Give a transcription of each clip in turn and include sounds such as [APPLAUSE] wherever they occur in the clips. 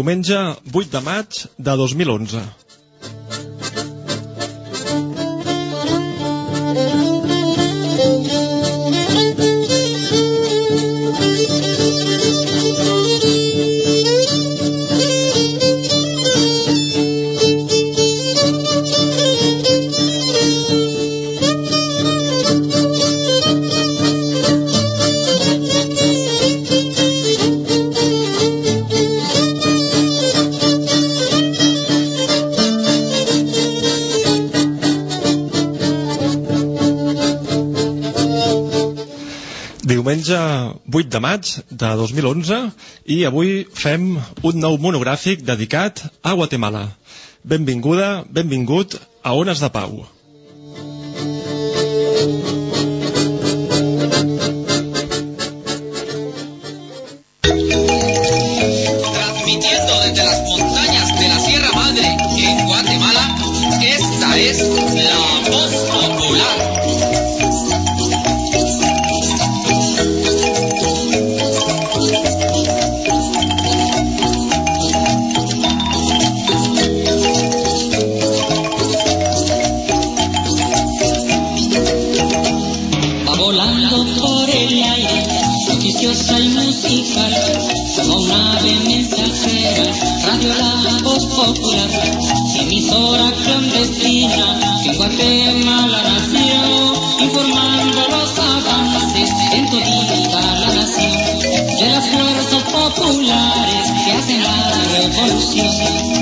diumenge 8 de maig de 2011. de maig de 2011 i avui fem un nou monogràfic dedicat a Guatemala. Benvinguda, benvingut a Ones de Pau. populares que hacen la revolución.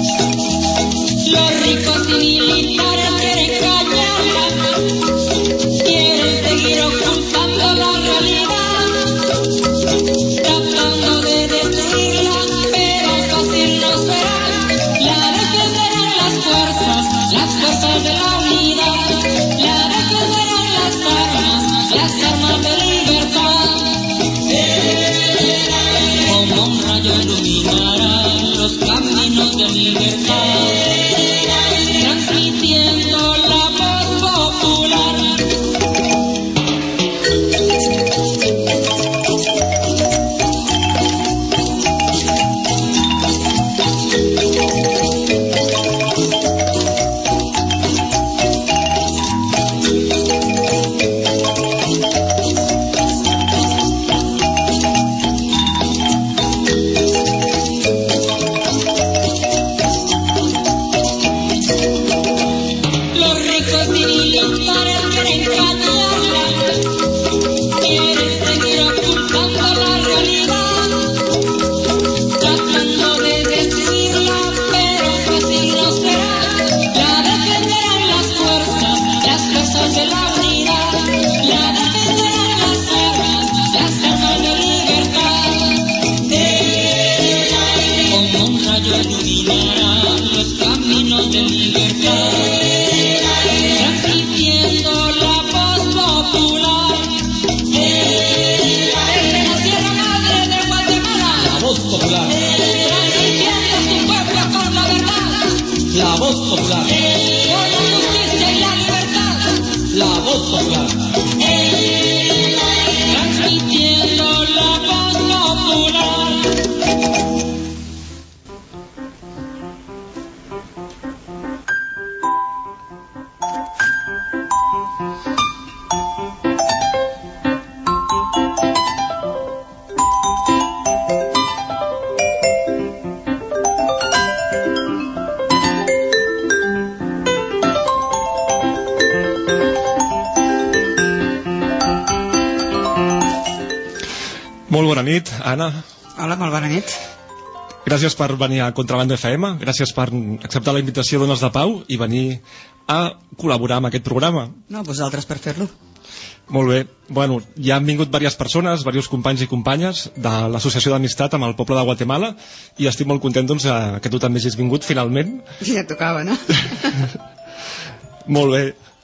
gràcies per venir a Contrabanda FM, gràcies per acceptar la invitació d'Ones de Pau i venir a col·laborar amb aquest programa. No, vosaltres per fer-lo. Molt bé. Bueno, ja han vingut diverses persones, diversos companys i companyes de l'Associació d'Amistat amb el poble de Guatemala i estic molt content doncs, eh, que tu també hagis vingut finalment. Ja tocava, no? [LAUGHS] molt bé.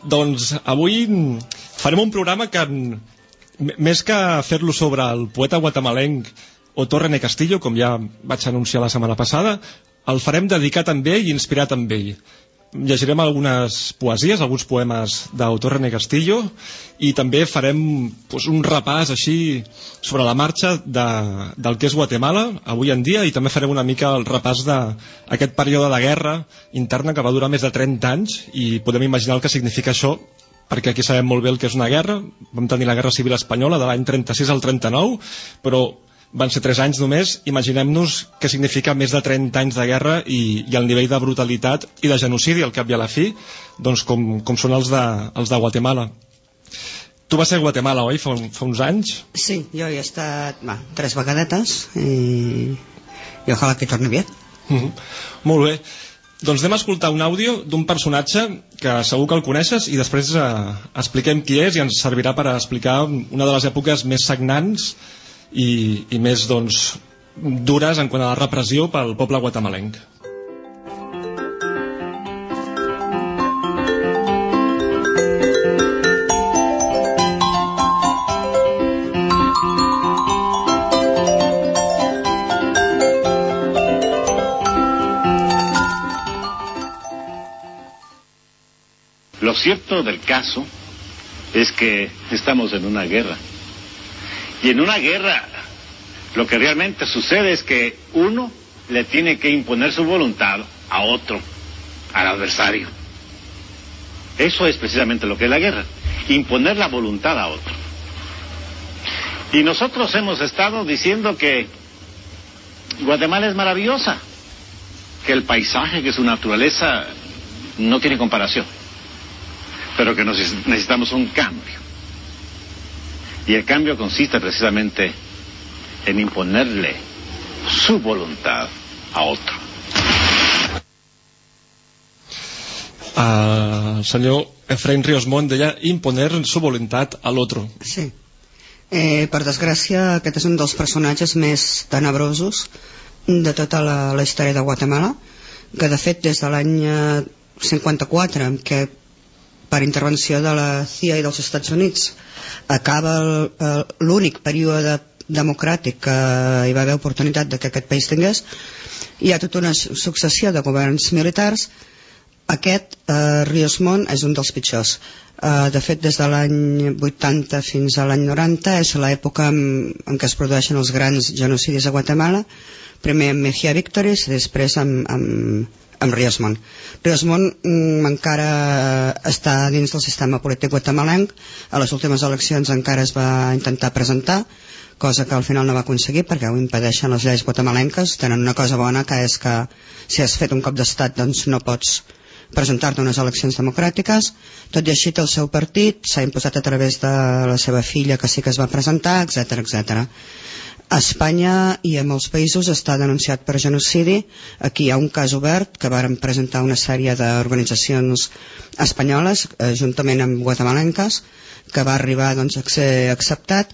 Doncs avui farem un programa que, més que fer-lo sobre el poeta guatemalenc o Torrene Castillo, com ja vaig anunciar la setmana passada, el farem dedicat amb ell i inspirat amb ell. Llegirem algunes poesies, alguns poemes d'Autorrene Castillo i també farem doncs, un repàs així sobre la marxa de, del que és Guatemala avui en dia i també farem una mica el repàs d'aquest període de guerra interna que va durar més de 30 anys i podem imaginar el que significa això perquè aquí sabem molt bé el que és una guerra, vam tenir la Guerra Civil Espanyola de l'any 36 al 39, però van ser 3 anys només, imaginem-nos què significa més de 30 anys de guerra i, i el nivell de brutalitat i de genocidi al cap i a la fi, doncs com, com són els de, els de Guatemala. Tu vas ser a Guatemala, oi, fa, fa uns anys? Sí, jo hi he estat va, tres vagadetes i, i ojalà que torni aviat. Mm -hmm. Molt bé. Doncs anem a escoltar un àudio d'un personatge que segur que el coneixes i després eh, expliquem qui és i ens servirà per explicar una de les èpoques més sagnants i, i més doncs, dures en quant a la repressió pel poble guatemalenc. Lo cierto del caso es que estamos en una guerra. Y en una guerra lo que realmente sucede es que uno le tiene que imponer su voluntad a otro, al adversario. Eso es precisamente lo que es la guerra, imponer la voluntad a otro. Y nosotros hemos estado diciendo que Guatemala es maravillosa, que el paisaje, que su naturaleza no tiene comparación, pero que necesitamos un cambio. Y el cambio consiste precisamente en imponerle su voluntad a otro. Uh, el senyor Efraín Ríos Mont deia imponer su voluntat a l'altre. Sí. Eh, per desgràcia, aquest és un dels personatges més tenebrosos de tota la, la història de Guatemala, que de fet des de l'any 54, en què per intervenció de la CIA i dels Estats Units. Acaba l'únic període democràtic que hi va haver oportunitat de que aquest país tingués. Hi ha tota una successió de governs militars. Aquest eh, Ríos Mont és un dels pitjors. Eh, de fet des de l'any 80 fins a l'any 90 és l'època en, en què es produeixen els grans genocidis a Guatemala. Primer amb Mejía Victoris després amb, amb, amb Riesmont. Riesmont mm, encara està dins del sistema polític guatemalenc, a les últimes eleccions encara es va intentar presentar, cosa que al final no va aconseguir perquè ho impedeixen les lleis guatemalenques, tenen una cosa bona que és que si has fet un cop d'estat doncs no pots presentar-te unes eleccions democràtiques tot i així el seu partit s'ha imposat a través de la seva filla que sí que es va presentar, etc etc. A Espanya i a molts països està denunciat per genocidi. Aquí hi ha un cas obert que varen presentar una sèrie d'organitzacions espanyoles, eh, juntament amb guatemalenques, que va arribar doncs, a ser acceptat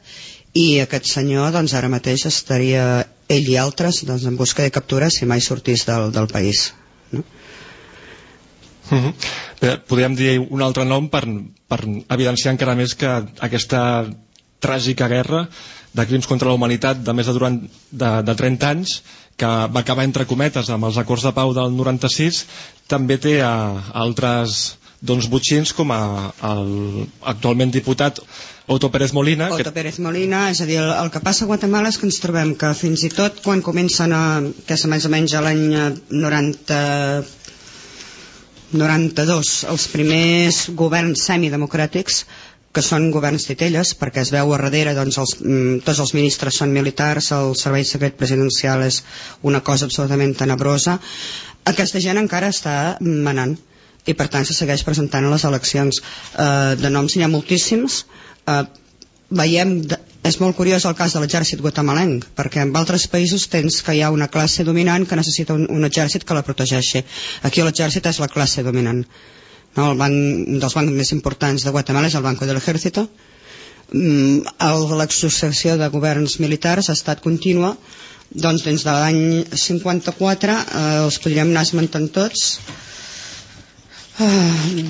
i aquest senyor doncs, ara mateix estaria ell i altres doncs, en busca de captura si mai sortís del, del país. No? Uh -huh. Bé, podríem dir un altre nom per, per evidenciar encara més que aquesta tràgica guerra de crims contra la humanitat de més de, durant, de, de 30 anys que va acabar entre cometes amb els acords de pau del 96 també té a, a altres doncs, butxins com a, el actualment diputat Otto Pérez Molina Otto que... Pérez Molina, és a dir, el, el que passa a Guatemala és que ens trobem que fins i tot quan comencen a, que és més o menys l'any 90 92 els primers governs semidemocràtics que són governs titelles perquè es veu a darrere doncs, els, mm, tots els ministres són militars el servei secret presidencial és una cosa absolutament tenebrosa. Aquesta gent encara està manant i per tant se segueix presentant a les eleccions. Eh, de noms n'hi ha moltíssims. Eh, veiem de, és molt curiós el cas de l'exèrcit guatemalenc perquè en altres països tens que hi ha una classe dominant que necessita un, un exèrcit que la protegeixi. Aquí l'exèrcit és la classe dominant no? el banc, un dels bancs més importants de Guatemala és el Banco del Ejército. Mm, l'associació de governs militars ha estat contínua. Doncs des de l'any 54 eh, els podríem anar esmentant tots. Eh,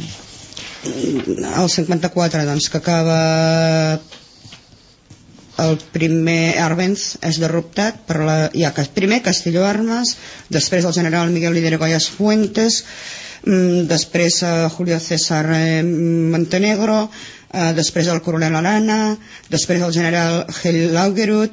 el 54 doncs que acaba el primer Arbenz és derrotat per la, ha primer Castillo Armas després el general Miguel Lideragoyas Fuentes després eh, Julio César eh, Montenegro eh, després el coronel Arana després el general Gel Laugerud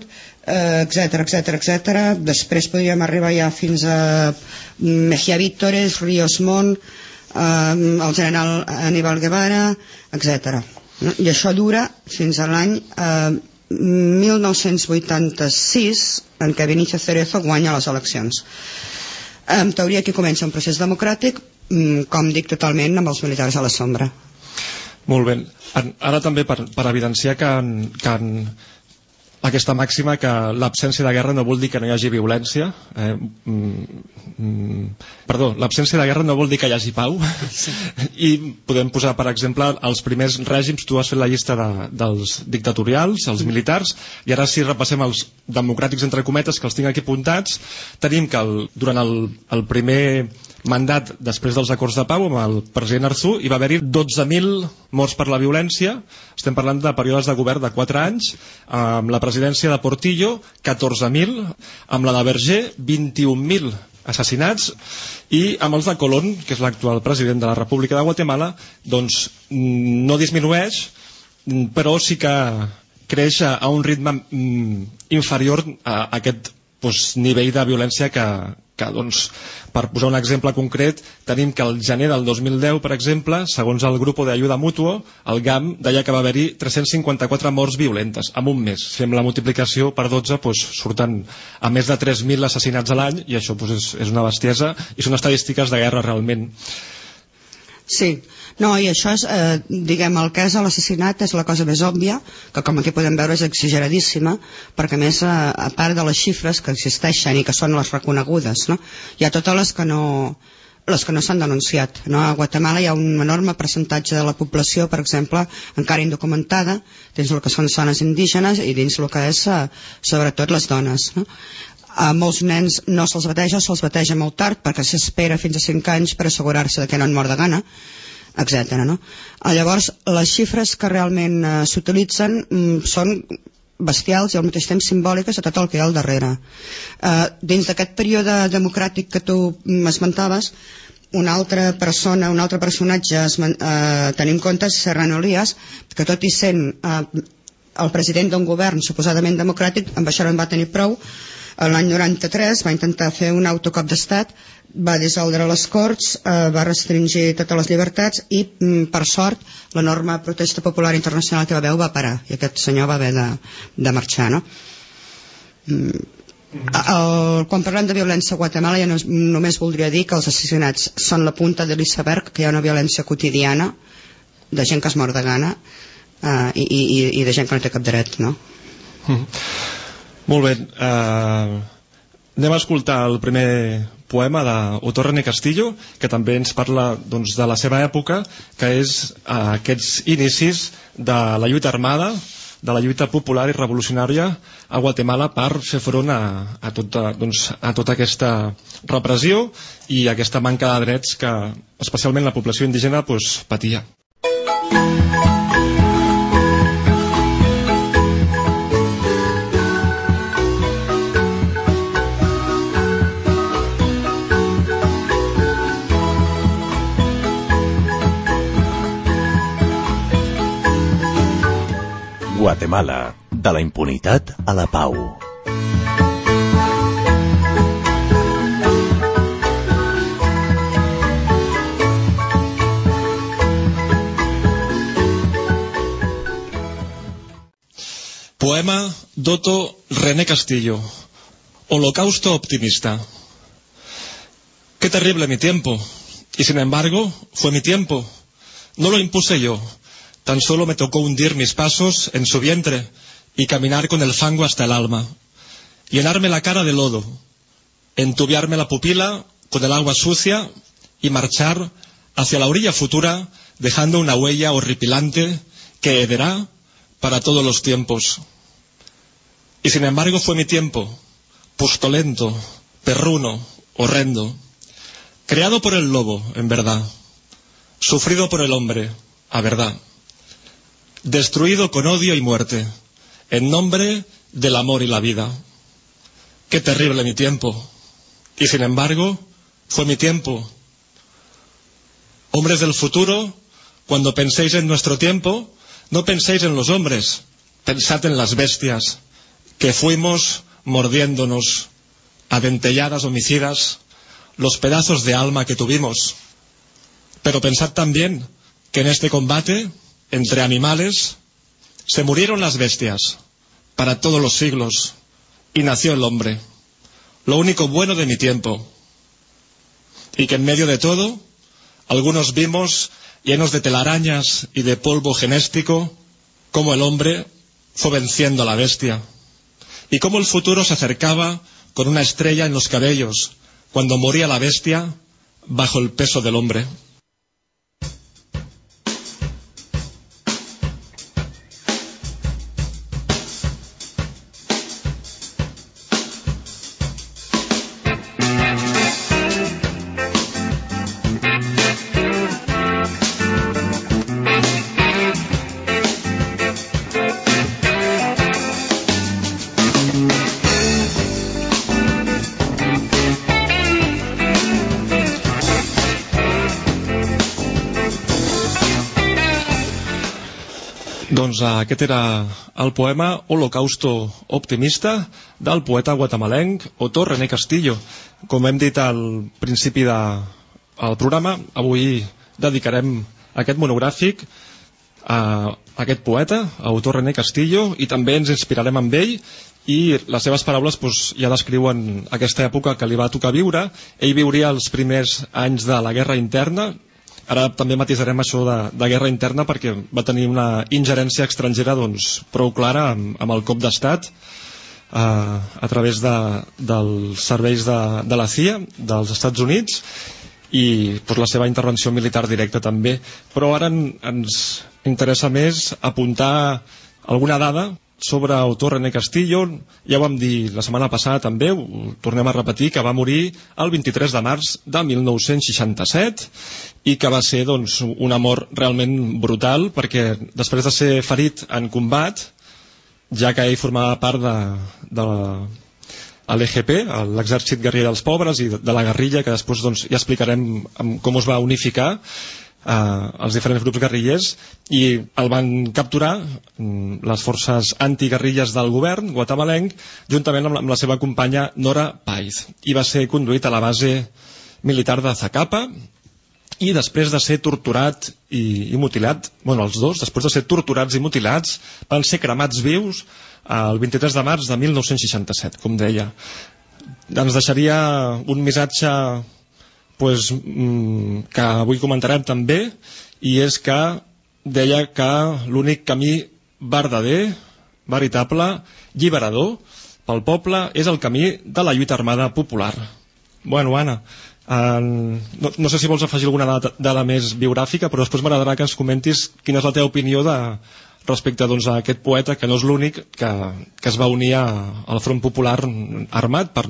etc etc etc després podríem arribar ja fins a Mejía Vítores, Ríos Mont eh, el general Aníbal Guevara etc i això dura fins a l'any eh, 1986 en què Benicio Cerezo guanya les eleccions en teoria aquí comença un procés democràtic mm, com dic totalment amb els militars a la sombra molt bé. Ara també per, per evidenciar que, en, que en, aquesta màxima que l'absència de guerra no vol dir que no hi hagi violència eh, mm, mm, perdó, l'absència de guerra no vol dir que hi hagi pau. Sí. [LAUGHS] i podem posar per exemple els primers règims, tu has fet la llista de, dels dictatorials, els militars i ara si repassem els democràtics entre cometes que els tinc aquí apuntats. Tenim que el, durant el, el primer mandat després dels acords de pau amb el president Arzú hi va haver-hi 12.000 morts per la violència. Estem parlant de períodes de govern de 4 anys amb la presidència de Portillo 14.000 amb la de Berger 21.000 assassinats i amb els de Colón, que és l'actual president de la República de Guatemala doncs no disminueix però sí que creix a un ritme mm, inferior a aquest doncs, nivell de violència que, que doncs, per posar un exemple concret tenim que el gener del 2010 per exemple, segons el grup d'Ajuda Mutuo el GAM deia que va haver-hi 354 morts violentes en un mes. Fem la multiplicació per 12 doncs, surten a més de 3.000 assassinats a l'any i això doncs, és, és una bestiesa i són estadístiques de guerra realment. Sí, no, i això és, eh, diguem, el cas de l'assassinat és la cosa més òbvia, que com aquí podem veure és exageradíssima, perquè més, a, a part de les xifres que existeixen i que són les reconegudes, no? hi ha totes les que no, les que no s'han denunciat. No? A Guatemala hi ha un enorme percentatge de la població, per exemple, encara indocumentada, dins el que són zones indígenes i dins el que és, eh, sobretot, les dones. No? a molts nens no se'ls bateja, se'ls bateja molt tard perquè s'espera fins a 5 anys per assegurar-se que no en mor de gana etc. No? Ah, llavors, les xifres que realment eh, s'utilitzen mm, són bestials i al mateix temps simbòliques a tot el que hi ha al darrere. Eh, dins d'aquest període democràtic que tu m'esmentaves, una altra persona, un altre personatge eh, tenim en compte Serrano Elias, que tot i sent eh, el president d'un govern suposadament democràtic, amb això no en va tenir prou, l'any 93 va intentar fer un autocop d'estat va dissoldre les Corts, eh, va restringir totes les llibertats i, mm, per sort, l'enorme protesta popular internacional que va haver va parar i aquest senyor va haver de, de marxar, no? Mm, el, quan parlem de violència a Guatemala ja no, només voldria dir que els assassinats són la punta de l'iceberg, que hi ha una violència quotidiana de gent que es mor de gana eh, i, i, i de gent que no té cap dret, no? Mm. Molt bé. Uh, anem a escoltar el primer poema d'Autor René Castillo, que també ens parla doncs, de la seva època, que és uh, aquests inicis de la lluita armada, de la lluita popular i revolucionària a Guatemala per fer front a, a, tota, doncs, a tota aquesta repressió i aquesta manca de drets que especialment la població indígena doncs, patia. Guatemala, de la impunitat a la pau. Poema d'Otto René Castillo. Holocausto optimista. Qué terrible mi tiempo. Y sin embargo, fue mi tiempo. No lo impuse yo Tan solo me tocó hundir mis pasos en su vientre y caminar con el fango hasta el alma, llenarme la cara de lodo, entubiarme la pupila con el agua sucia y marchar hacia la orilla futura dejando una huella horripilante que hederá para todos los tiempos. Y sin embargo fue mi tiempo, pustolento, perruno, horrendo, creado por el lobo, en verdad, sufrido por el hombre, a verdad destruido con odio y muerte, en nombre del amor y la vida. Qué terrible mi tiempo. Y sin embargo, fue mi tiempo. Hombres del futuro, cuando penséis en nuestro tiempo, no penséis en los hombres, pensad en las bestias que fuimos mordiéndonos a dentelladas homicidas los pedazos de alma que tuvimos. Pero pensad también que en este combate entre animales se murieron las bestias para todos los siglos y nació el hombre, lo único bueno de mi tiempo. Y que en medio de todo, algunos vimos llenos de telarañas y de polvo genéstico, cómo el hombre fue venciendo a la bestia, y cómo el futuro se acercaba con una estrella en los cabellos, cuando moría la bestia bajo el peso del hombre. Doncs eh, aquest era el poema Holocausto optimista del poeta guatemalenc Otto René Castillo. Com hem dit al principi de, al programa, avui dedicarem aquest monogràfic a aquest poeta, a Otto René Castillo, i també ens inspirarem amb ell i les seves paraules doncs, ja descriuen aquesta època que li va tocar viure. Ell viuria els primers anys de la guerra interna, Ara també matisarem això de, de guerra interna perquè va tenir una ingerència estrangera doncs, prou clara amb, amb el cop d'estat eh, a través de, dels serveis de, de la CIA dels Estats Units i doncs, la seva intervenció militar directa també. Però ara en, ens interessa més apuntar alguna dada sobre autor René Castillo, ja ho vam dir la setmana passada també, ho tornem a repetir, que va morir el 23 de març de 1967 i que va ser doncs, una mort realment brutal perquè després de ser ferit en combat, ja que ell formava part de, de l'EGP, l'exèrcit guerriller dels pobres i de la guerrilla, que després doncs, ja explicarem com es va unificar, eh, els diferents grups guerrillers i el van capturar mm, les forces antiguerrilles del govern guatemalenc juntament amb la, amb la seva companya Nora Paiz i va ser conduït a la base militar de Zacapa i després de ser torturat i, i mutilat, bueno, els dos, després de ser torturats i mutilats, van ser cremats vius el 23 de març de 1967, com deia. Ens deixaria un missatge pues, mm, que avui comentarem també i és que deia que l'únic camí verdader, veritable, lliberador pel poble és el camí de la lluita armada popular. Bueno, Anna, eh, no, no sé si vols afegir alguna dada, dada més biogràfica, però després m'agradarà que ens comentis quina és la teva opinió de, respecte doncs, a aquest poeta que no és l'únic que, que es va unir al Front Popular armat per,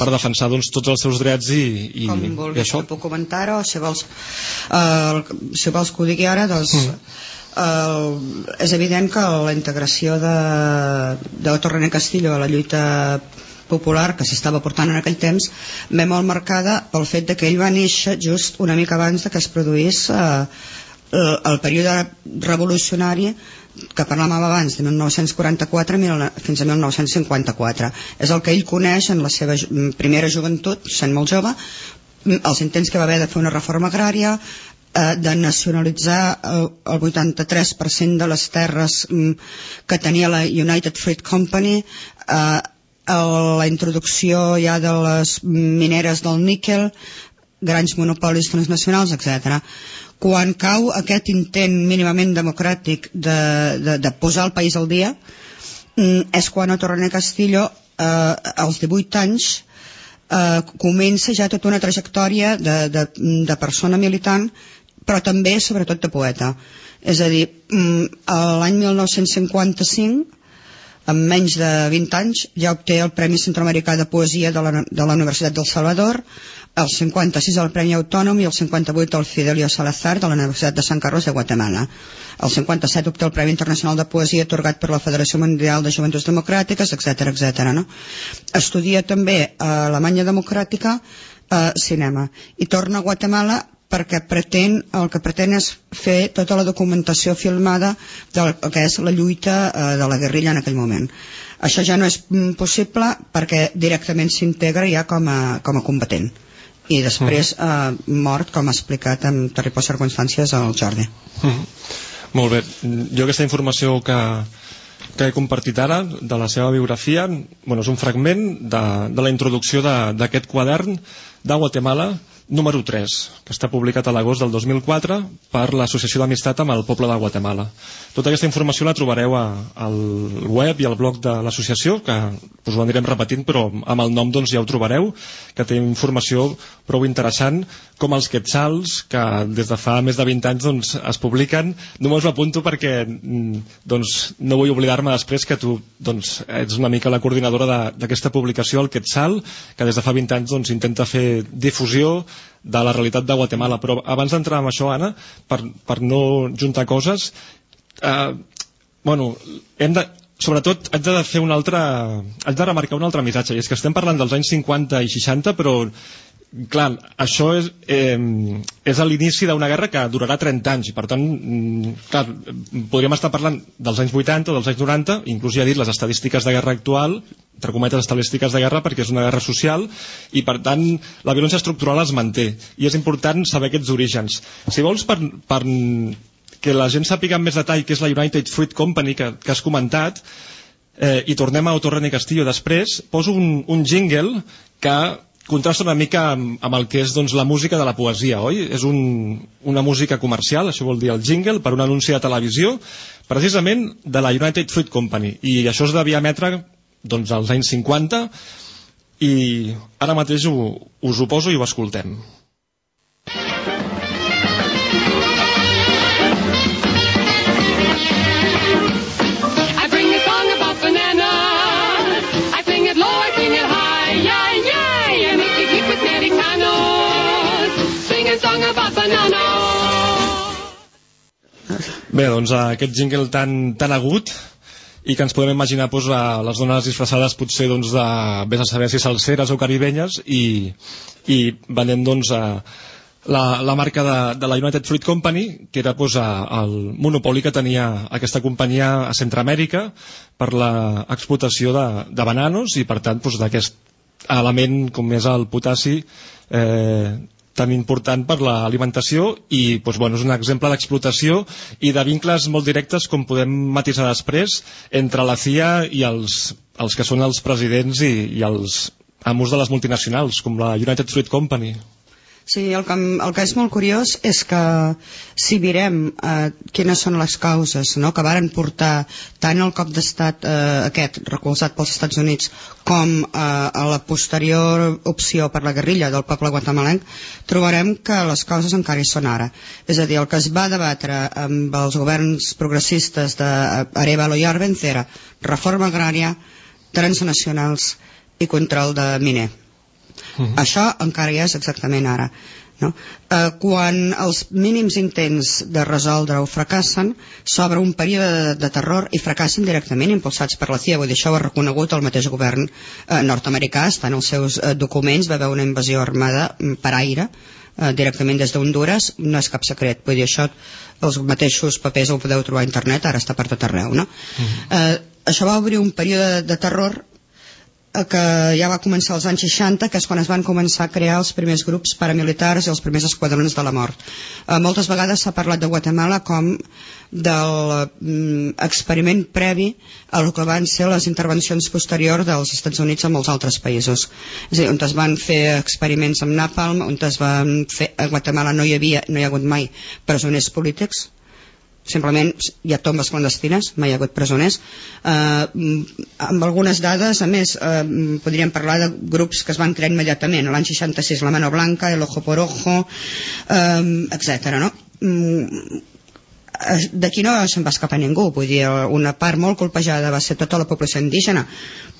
per defensar doncs, tots els seus drets i, i, Com vulguis, i això. puc comentar o si vols, uh, si vols que ho digui ara doncs mm. uh, és evident que la integració de, d'Otto René Castillo a la lluita popular que s'estava portant en aquell temps ve molt marcada pel fet de que ell va néixer just una mica abans de que es produís el, el període revolucionari que parlàvem abans de 1944 fins a 1954 és el que ell coneix en la seva primera joventut, sent molt jove els intents que va haver de fer una reforma agrària eh, de nacionalitzar el, el 83% de les terres mm, que tenia la United Fruit Company eh, la introducció ja de les mineres del níquel grans monopolis transnacionals, etc quan cau aquest intent mínimament democràtic de, de, de posar el país al dia mm, és quan Otto René Castillo eh, als 18 anys eh, comença ja tota una trajectòria de, de, de persona militant però també sobretot de poeta. És a dir, mm, l'any 1955 en menys de 20 anys ja obté el Premi Centroamericà de Poesia de la, de la Universitat del Salvador el 56 el Premi Autònom i el 58 el Fidelio Salazar de la Universitat de Sant Carlos de Guatemala. El 57 obté el Premi Internacional de Poesia atorgat per la Federació Mundial de Joventuts Democràtiques, etc etc. No? Estudia també a Alemanya Democràtica eh, cinema i torna a Guatemala perquè pretén, el que pretén és fer tota la documentació filmada del que és la lluita eh, de la guerrilla en aquell moment. Això ja no és mm, possible perquè directament s'integra ja com a, com a combatent i després eh, mort, com ha explicat en terribles circumstàncies el Jordi. Mm. Molt bé. Jo aquesta informació que, que he compartit ara de la seva biografia bueno, és un fragment de, de la introducció d'aquest quadern de Guatemala número 3, que està publicat a l'agost del 2004 per l'Associació d'Amistat amb el Poble de Guatemala. Tota aquesta informació la trobareu a, al web i al blog de l'associació, que us ho anirem repetint, però amb el nom doncs, ja ho trobareu, que té informació prou interessant, com els quetzals, que des de fa més de 20 anys doncs, es publiquen. Només ho apunto perquè mm, doncs, no vull oblidar-me després que tu doncs, ets una mica la coordinadora d'aquesta publicació, el quetzal, que des de fa 20 anys doncs, intenta fer difusió de la realitat de Guatemala. Però abans d'entrar en això, Anna, per, per no juntar coses, eh, bueno, hem de, sobretot haig de fer un altre haig de remarcar un altre missatge i és que estem parlant dels anys 50 i 60 però clar, això és, eh, és a l'inici d'una guerra que durarà 30 anys i per tant, mm, clar, podríem estar parlant dels anys 80 o dels anys 90 inclús ja he dit les estadístiques de guerra actual entre cometes estadístiques de guerra perquè és una guerra social i per tant la violència estructural es manté i és important saber aquests orígens. Si vols per, per que la gent sàpiga en més detall què és la United Fruit Company que, que has comentat eh, i tornem a Autorren i Castillo després poso un, un jingle que contrasta una mica amb, amb el que és doncs, la música de la poesia, oi? És un, una música comercial, això vol dir el jingle, per un anunci de televisió, precisament de la United Fruit Company. I això es devia emetre doncs, als anys 50 i ara mateix ho, us ho poso i ho escoltem. Song about bananas. Bé, doncs aquest jingle tan, tan agut i que ens podem imaginar doncs, les dones disfressades potser doncs, de, vés a saber si salseres o caribenyes i, i venent doncs, a, la, la marca de, de la United Fruit Company, que era doncs, a, el monopoli que tenia aquesta companyia a Centroamèrica per l'explotació de, de bananos i per tant doncs, d'aquest element com és el potassi eh, tan important per l'alimentació i doncs, bueno, és un exemple d'explotació i de vincles molt directes com podem matisar després entre la CIA i els, els que són els presidents i, i els amos de les multinacionals com la United Fruit Company Sí, el que, el que és molt curiós és que si mirem eh, quines són les causes no, que varen portar tant el cop d'estat eh, aquest recolzat pels Estats Units com eh, a la posterior opció per la guerrilla del poble guatemalenc trobarem que les causes encara hi són ara. És a dir, el que es va debatre amb els governs progressistes d'Arevalo i Arbenz era reforma agrària transnacionals i control de miner Uh -huh. Això encara ja és exactament ara. No? Eh, quan els mínims intents de resoldre-ho fracassen, s'obre un període de, de terror i fracassen directament impulsats per la CIA. Vull dir, això ho ha reconegut el mateix govern eh, nord-americà, està en els seus eh, documents, va haver una invasió armada mm, per aire, eh, directament des d'Honduras, no és cap secret. Vull dir, això, els mateixos papers ho podeu trobar a internet, ara està per tot arreu. No? Uh -huh. eh, això va obrir un període de, terror que ja va començar als anys 60, que és quan es van començar a crear els primers grups paramilitars i els primers esquadrons de la mort. Eh, moltes vegades s'ha parlat de Guatemala com del mm, experiment previ a el que van ser les intervencions posteriors dels Estats Units amb els altres països. És a dir, on es van fer experiments amb Napalm, on es van fer... A Guatemala no hi havia, no hi ha hagut mai presoners polítics, simplement hi ha tombes clandestines, mai hi ha hagut presoners. Eh, amb algunes dades, a més, eh, podríem parlar de grups que es van crear immediatament. L'any 66, la Mano Blanca, el Ojo por Ojo, eh, etc. No? D'aquí no se'n va escapar ningú. Vull dir, una part molt colpejada va ser tota la població indígena.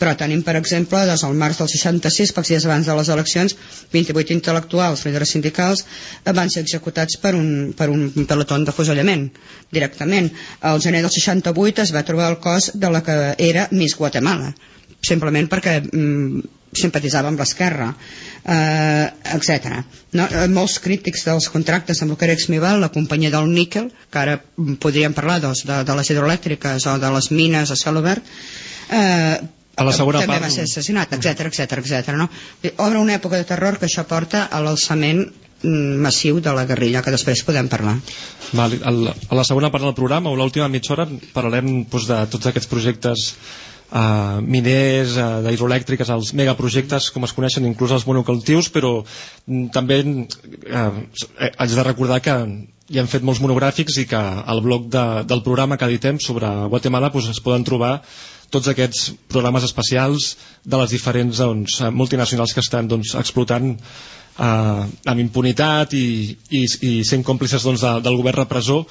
Però tenim per exemple des del març del 66 pocs dies abans de les eleccions 28 intel·lectuals, líders sindicals eh, van ser executats per un, per un pelotó d'afusellament directament. Al gener del 68 es va trobar el cos de la que era Miss Guatemala simplement perquè mm, simpatitzava amb l'esquerra eh, etc. No? Eh, molts crítics dels contractes amb el que era Exmival, la companyia del níquel que ara podríem parlar doncs, de, de les hidroelèctriques o de les mines a cel obert eh, A la segona també part- va ser assassinat, etc etc etc. No? Obre una època de terror que això porta a l'alçament mm, massiu de la guerrilla que després podem parlar Val, a la segona part del programa o l'última mitja hora parlarem doncs, de tots aquests projectes uh, miners, uh, d'hidroelèctriques, els megaprojectes, com es coneixen, inclús els monocultius, però mm, també uh, haig de recordar que hi han fet molts monogràfics i que al blog de, del programa que editem sobre Guatemala doncs, es poden trobar tots aquests programes especials de les diferents doncs, multinacionals que estan doncs, explotant eh, amb impunitat i, i, i sent còmplices doncs, de, del govern repressor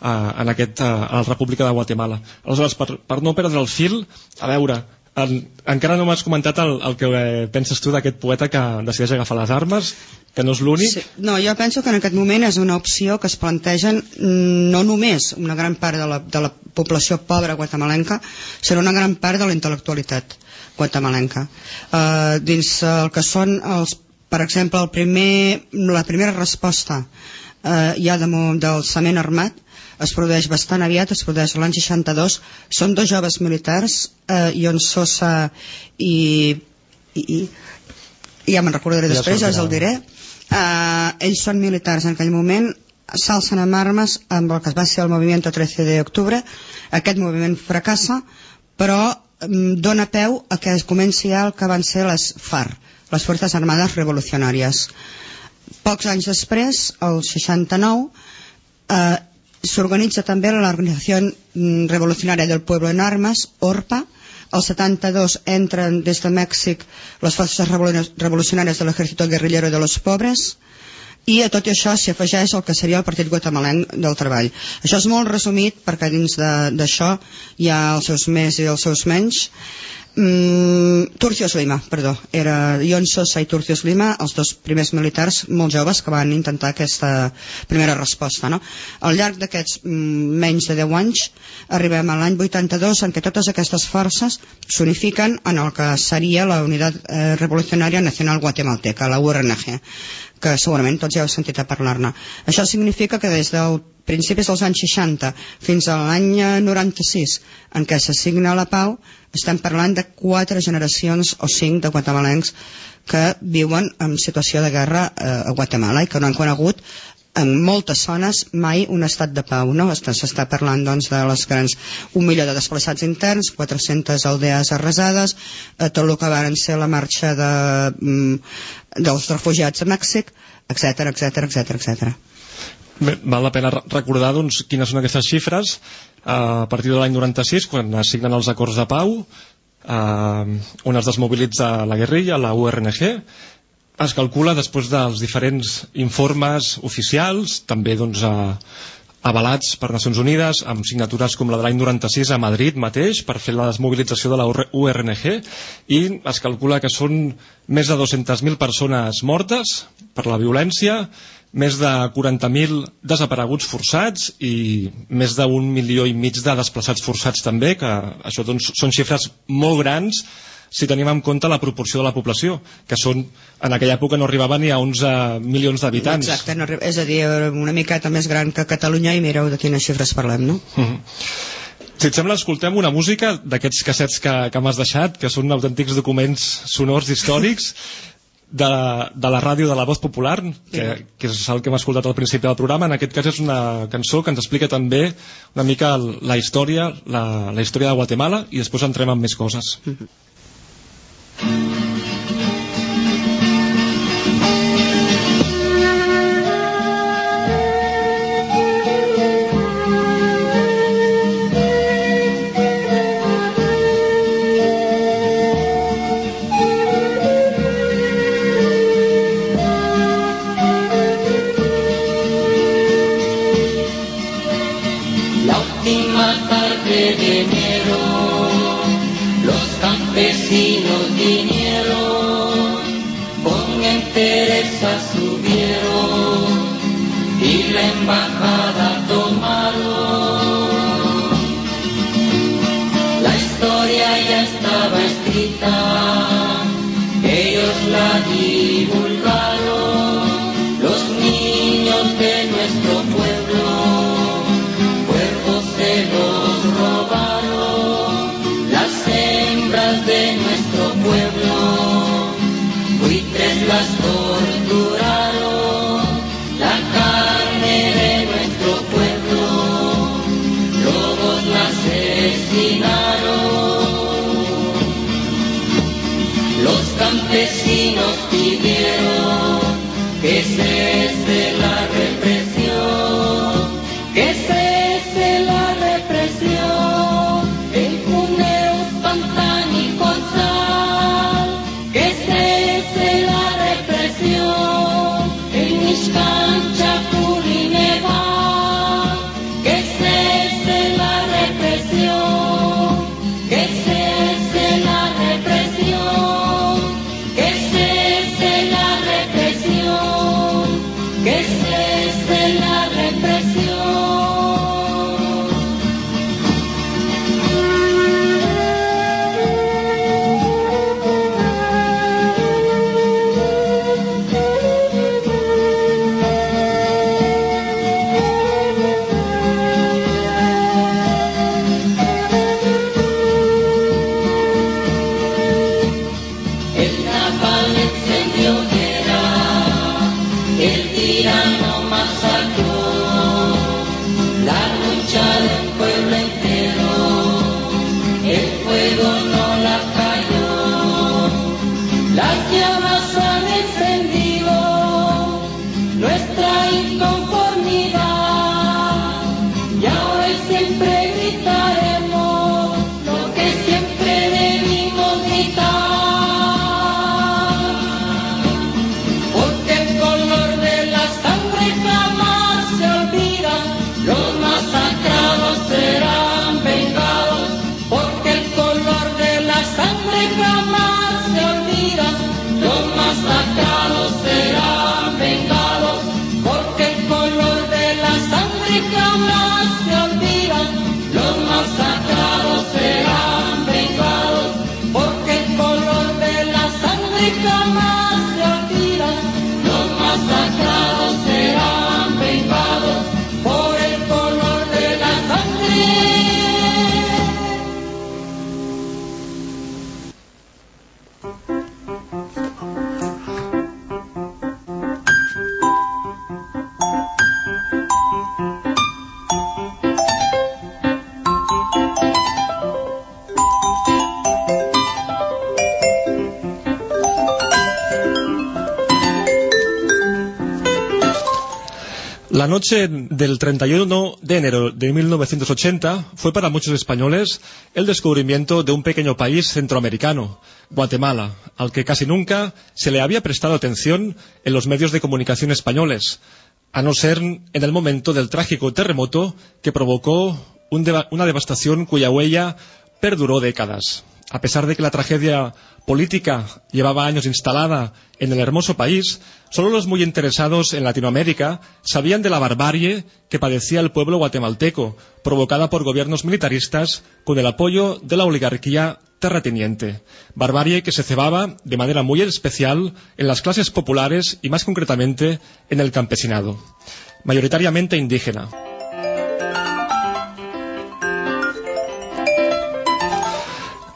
eh, en, aquest, eh, a la República de Guatemala. Aleshores, per, per no perdre el fil, a veure, en, encara no m'has comentat el, el que eh, penses tu d'aquest poeta que decideix agafar les armes, que no és l'únic. Sí, no, jo penso que en aquest moment és una opció que es plantegen mm, no només una gran part de la, de la població pobra guatemalenca, sinó una gran part de la intel·lectualitat guatemalenca. Uh, dins el que són, els, per exemple, el primer, la primera resposta uh, ja de, del cement armat es produeix bastant aviat, es produeix l'any 62 són dos joves militars eh, Ion Sosa i, i, i ja me'n recordaré Ja després, ja us el diré. Uh, ells són militars en aquell moment s'alcen amb armes amb el que va ser el moviment 13 d'octubre aquest moviment fracassa però mm, dona peu a que es comenci ja el que van ser les FARC les Fuerzas Armadas Revolucionàries. Pocs anys després, el 69 eh, s'organitza també l'Organització mm, Revolucionària del Pueblo en Armes, ORPA, el 72 entren des de Mèxic les forces revolu- revolucionàries de l'Ejército Guerrillero de los Pobres i a tot això s'hi afegeix el que seria el Partit Guatemalenc del Treball. Això és molt resumit perquè dins d'això hi ha els seus més i els seus menys. Mm, Turcios Lima, perdó, era Ion Sosa i Turcios Lima, els dos primers militars molt joves que van intentar aquesta primera resposta. No? Al llarg d'aquests mm, menys de 10 anys arribem a l'any 82 en què totes aquestes forces s'unifiquen en el que seria la Unitat eh, Revolucionària Nacional Guatemalteca, la URNG que segurament tots ja heu sentit a parlar-ne. Això significa que des del principis dels anys 60 fins a l'any eh, 96 en què s'assigna la pau estem parlant de quatre generacions o cinc de guatemalencs que viuen en situació de guerra eh, a Guatemala i que no han conegut en moltes zones mai un estat de pau no? Està- s'està parlant doncs, de les grans un milió de desplaçats interns 400 aldees arrasades eh, tot el que van ser la marxa de, mm, dels refugiats a Mèxic etc etc etc etc. Bé, val la pena re- recordar doncs, quines són aquestes xifres eh, a partir de l'any 96 quan es signen els acords de pau eh, on es desmobilitza la guerrilla, la URNG es calcula després dels diferents informes oficials també doncs, eh, avalats per Nacions Unides amb signatures com la de l'any 96 a Madrid mateix per fer la desmobilització de la URNG i es calcula que són més de 200.000 persones mortes per la violència més de 40.000 desapareguts forçats i més d'un milió i mig de desplaçats forçats també, que això doncs, són xifres molt grans si tenim en compte la proporció de la població, que són, en aquella època no arribava ni a 11 milions d'habitants. Exacte, no, arri- és a dir, una miqueta més gran que Catalunya i mireu de quines xifres parlem, no? Mhm. Si et sembla, escoltem una música d'aquests cassets que, que m'has deixat, que són autèntics documents sonors històrics de, de la ràdio de la Voz Popular, que, que és el que hem escoltat al principi del programa. En aquest cas és una cançó que ens explica també una mica la història, la, la història de Guatemala, i després entrem en més coses. De Krishna Los campesinos pidieron que cese La noche del 31 de enero de 1980 fue para muchos españoles el descubrimiento de un pequeño país centroamericano, Guatemala, al que casi nunca se le había prestado atención en los medios de comunicación españoles, a no ser en el momento del trágico terremoto que provocó una devastación cuya huella perduró décadas. A pesar de que la tragedia política llevaba años instalada en el hermoso país, solo los muy interesados en Latinoamérica sabían de la barbarie que padecía el pueblo guatemalteco, provocada por gobiernos militaristas con el apoyo de la oligarquía terrateniente. Barbarie que se cebaba de manera muy especial en las clases populares y más concretamente en el campesinado, mayoritariamente indígena.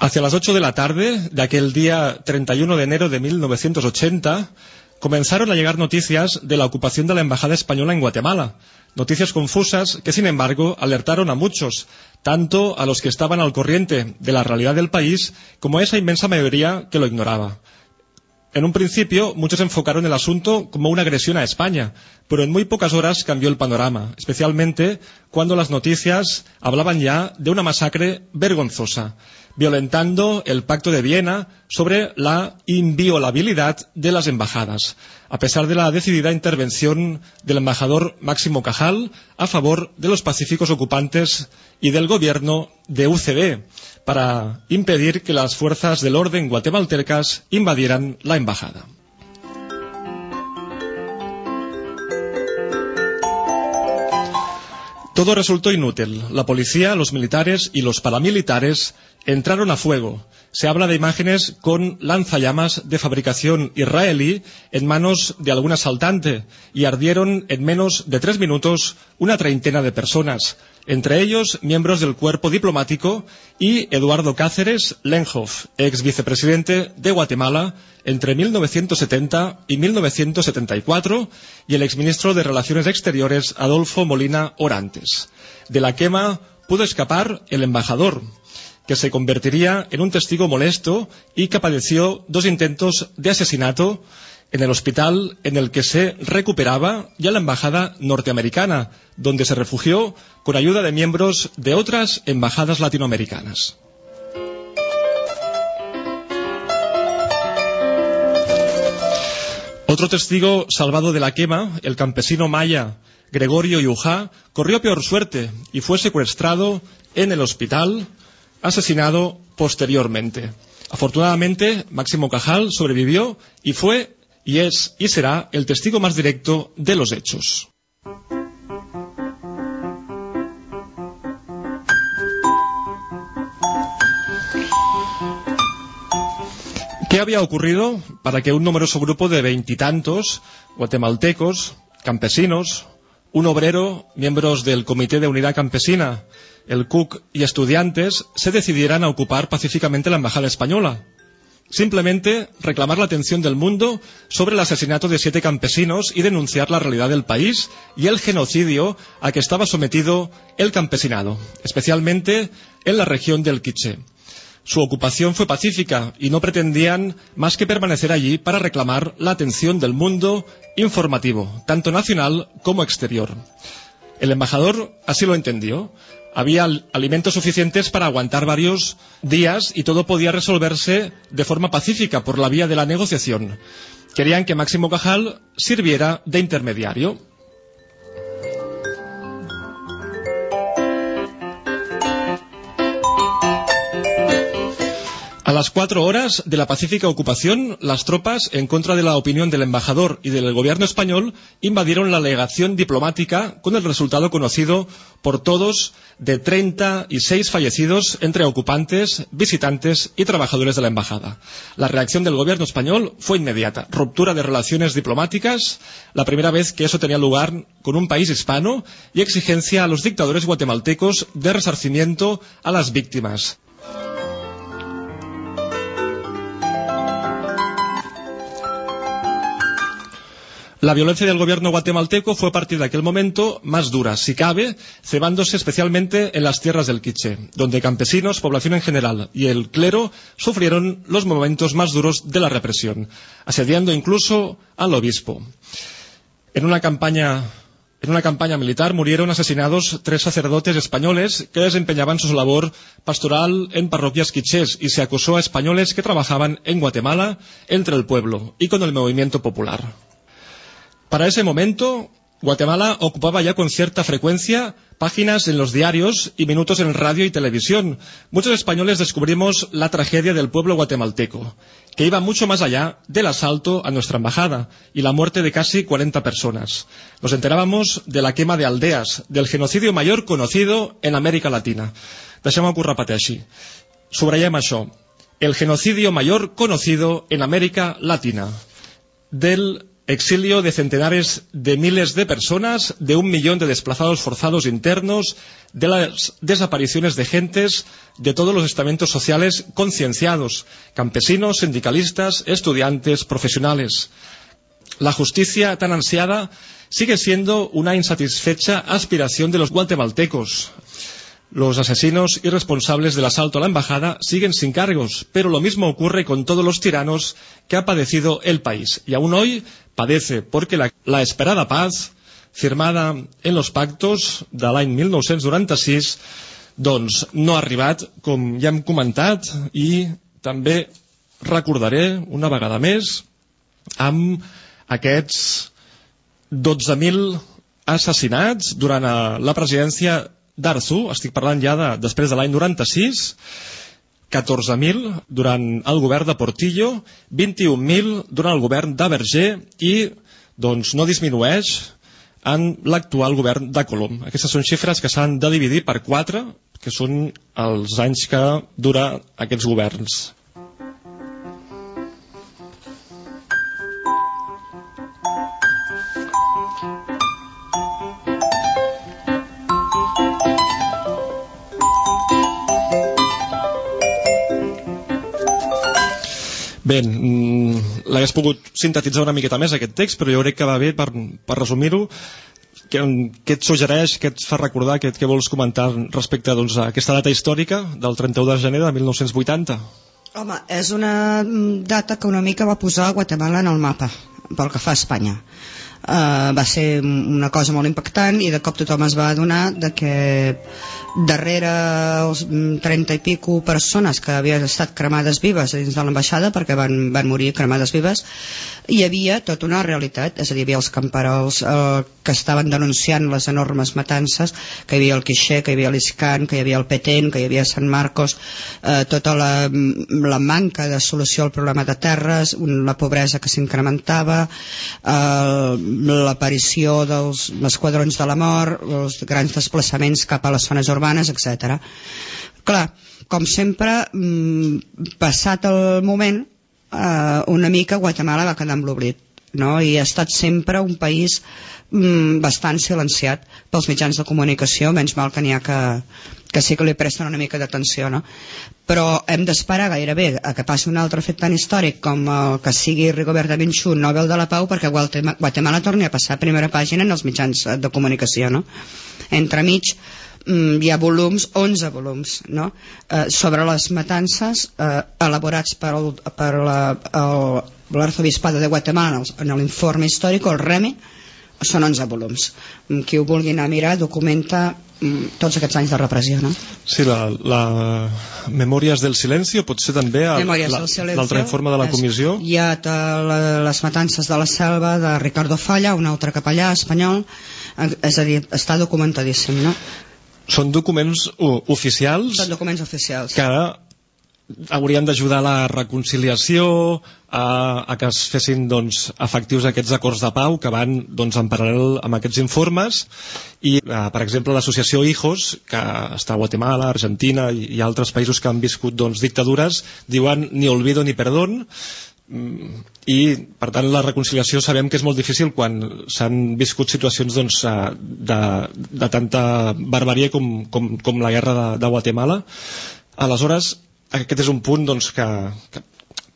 Hacia las 8 de la tarde de aquel día 31 de enero de 1980, comenzaron a llegar noticias de la ocupación de la Embajada Española en Guatemala. Noticias confusas que, sin embargo, alertaron a muchos, tanto a los que estaban al corriente de la realidad del país como a esa inmensa mayoría que lo ignoraba. En un principio, muchos enfocaron el asunto como una agresión a España, pero en muy pocas horas cambió el panorama, especialmente cuando las noticias hablaban ya de una masacre vergonzosa, violentando el Pacto de Viena sobre la inviolabilidad de las embajadas, a pesar de la decidida intervención del embajador Máximo Cajal a favor de los pacíficos ocupantes y del gobierno de UCD, para impedir que las fuerzas del orden guatemaltecas invadieran la embajada. Todo resultó inútil. La policía, los militares y los paramilitares entraron a fuego. Se habla de imágenes con lanzallamas de fabricación israelí en manos de algún asaltante y ardieron en menos de tres minutos una treintena de personas, entre ellos miembros del cuerpo diplomático y Eduardo Cáceres Lenhoff, ex vicepresidente de Guatemala entre 1970 y 1974 y el exministro de Relaciones Exteriores Adolfo Molina Orantes. De la quema pudo escapar el embajador, que se convertiría en un testigo molesto y que padeció dos intentos de asesinato en el hospital en el que se recuperaba ya la embajada norteamericana, donde se refugió con ayuda de miembros de otras embajadas latinoamericanas. Otro testigo salvado de la quema, el campesino maya Gregorio Yujá, corrió peor suerte y fue secuestrado en el hospital, asesinado posteriormente. Afortunadamente, Máximo Cajal sobrevivió y fue y es y será el testigo más directo de los hechos. ¿Qué había ocurrido para que un numeroso grupo de veintitantos guatemaltecos, campesinos, un obrero, miembros del Comité de Unidad Campesina, el CUC y estudiantes se decidieran a ocupar pacíficamente la Embajada Española? Simplemente reclamar la atención del mundo sobre el asesinato de siete campesinos y denunciar la realidad del país y el genocidio a que estaba sometido el campesinado, especialmente en la región del Quiché. Su ocupación fue pacífica y no pretendían más que permanecer allí para reclamar la atención del mundo informativo, tanto nacional como exterior. El embajador así lo entendió. Había alimentos suficientes para aguantar varios días y todo podía resolverse de forma pacífica por la vía de la negociación. Querían que Máximo Cajal sirviera de intermediario. A las cuatro horas de la pacífica ocupación, las tropas, en contra de la opinión del embajador y del gobierno español, invadieron la legación diplomática con el resultado conocido por todos de 36 fallecidos entre ocupantes, visitantes y trabajadores de la embajada. La reacción del gobierno español fue inmediata. Ruptura de relaciones diplomáticas, la primera vez que eso tenía lugar con un país hispano, y exigencia a los dictadores guatemaltecos de resarcimiento a las víctimas. La violencia del gobierno guatemalteco fue a partir de aquel momento más dura, si cabe, cebándose especialmente en las tierras del Quiché, donde campesinos, población en general y el clero sufrieron los momentos más duros de la represión, asediando incluso al obispo. En una campaña en una campaña militar murieron asesinados tres sacerdotes españoles que desempeñaban su labor pastoral en parroquias quichés y se acusó a españoles que trabajaban en Guatemala entre el pueblo y con el movimiento popular. Para ese momento, Guatemala ocupaba ya con cierta frecuencia páginas en los diarios y minutos en radio y televisión. Muchos españoles descubrimos la tragedia del pueblo guatemalteco, que iba mucho más allá del asalto a nuestra embajada y la muerte de casi 40 personas. Nos enterábamos de la quema de aldeas, del genocidio mayor conocido en América Latina. Deixem-ho repetir així. Subratllem això. El genocidio mayor conocido en América Latina. Del exilio de centenares de miles de personas, de un millón de desplazados forzados internos, de las desapariciones de gentes de todos los estamentos sociales concienciados, campesinos, sindicalistas, estudiantes, profesionales. La justicia tan ansiada sigue siendo una insatisfecha aspiración de los guatemaltecos. Los asesinos y responsables del asalto a la embajada siguen sin cargos, pero lo mismo ocurre con todos los tiranos que ha padecido el país. Y aún hoy padece porque la, la esperada paz, firmada en los pactos de l'any 1996, doncs no ha arribat, com ja hem comentat, i també recordaré una vegada més amb aquests 12.000 assassinats durant la presidència d'Arzu, estic parlant ja de, després de l'any 96, 14.000 durant el govern de Portillo, 21.000 durant el govern de Berger i doncs, no disminueix en l'actual govern de Colom. Aquestes són xifres que s'han de dividir per 4, que són els anys que dura aquests governs. Bé, mm, l'hagués pogut sintetitzar una miqueta més aquest text, però jo crec que va bé per, per resumir-ho. Què, què et suggereix, què et fa recordar, què, què vols comentar respecte doncs, a aquesta data històrica del 31 de gener de 1980? Home, és una mm, data que una mica va posar Guatemala en el mapa, pel que fa a Espanya. Uh, va ser una cosa molt impactant i de cop tothom es va adonar de que darrere els 30 i pico persones que havien estat cremades vives dins de l'ambaixada perquè van, van morir cremades vives hi havia tota una realitat. És a dir, hi havia els camperols eh, que estaven denunciant les enormes matances que hi havia el Quixé, que hi havia l'Iscan que hi havia el Petén, que hi havia Sant Marcos eh, tota la, la manca de solució al problema de terres la pobresa que s'incrementava eh, l'aparició dels esquadrons de la mort els grans desplaçaments cap a les zones urbanes, etc. Clar, com sempre, mm, passat el moment, eh, una mica Guatemala va quedar amb l'oblit, no? i ha estat sempre un país mm, bastant silenciat pels mitjans de comunicació, menys mal que n'hi ha que, que sí que li presten una mica d'atenció, no? Però hem d'esperar gairebé a que passi un altre fet tan històric com el que sigui Rigobert de Vinxú, Nobel de la Pau, perquè Guatemala, Guatemala torni a passar a primera pàgina en els mitjans de comunicació, no? Entremig, mm, hi ha volums, 11 volums, no? Eh, sobre les matances eh, elaborats per, el, per l'arzobispado de Guatemala en l'informe històric, el REME, són 11 volums. Mm, Qui ho vulgui anar a mirar documenta mm, tots aquests anys de repressió, no? Sí, la, la Memòries del Silencio pot ser també Memòries la- l'altre informe de la És- comissió. Hi ha la- les matances de la selva de Ricardo Falla, un altre capellà espanyol, eh, és a dir, està documentadíssim, no? Són documents o- oficials Són documents oficials. que haurien d'ajudar a la reconciliació, a, a que es fessin doncs, efectius aquests acords de pau que van doncs, en paral·lel amb aquests informes. I, eh, per exemple, l'associació HIJOS, que està a Guatemala, Argentina i, i altres països que han viscut doncs, dictadures, diuen ni olvido ni perdón, Mm, i per tant la reconciliació sabem que és molt difícil quan s'han viscut situacions doncs, eh, de, de tanta barbaria com, com, com la guerra de, de Guatemala. Aleshores aquest és un punt doncs, que, que,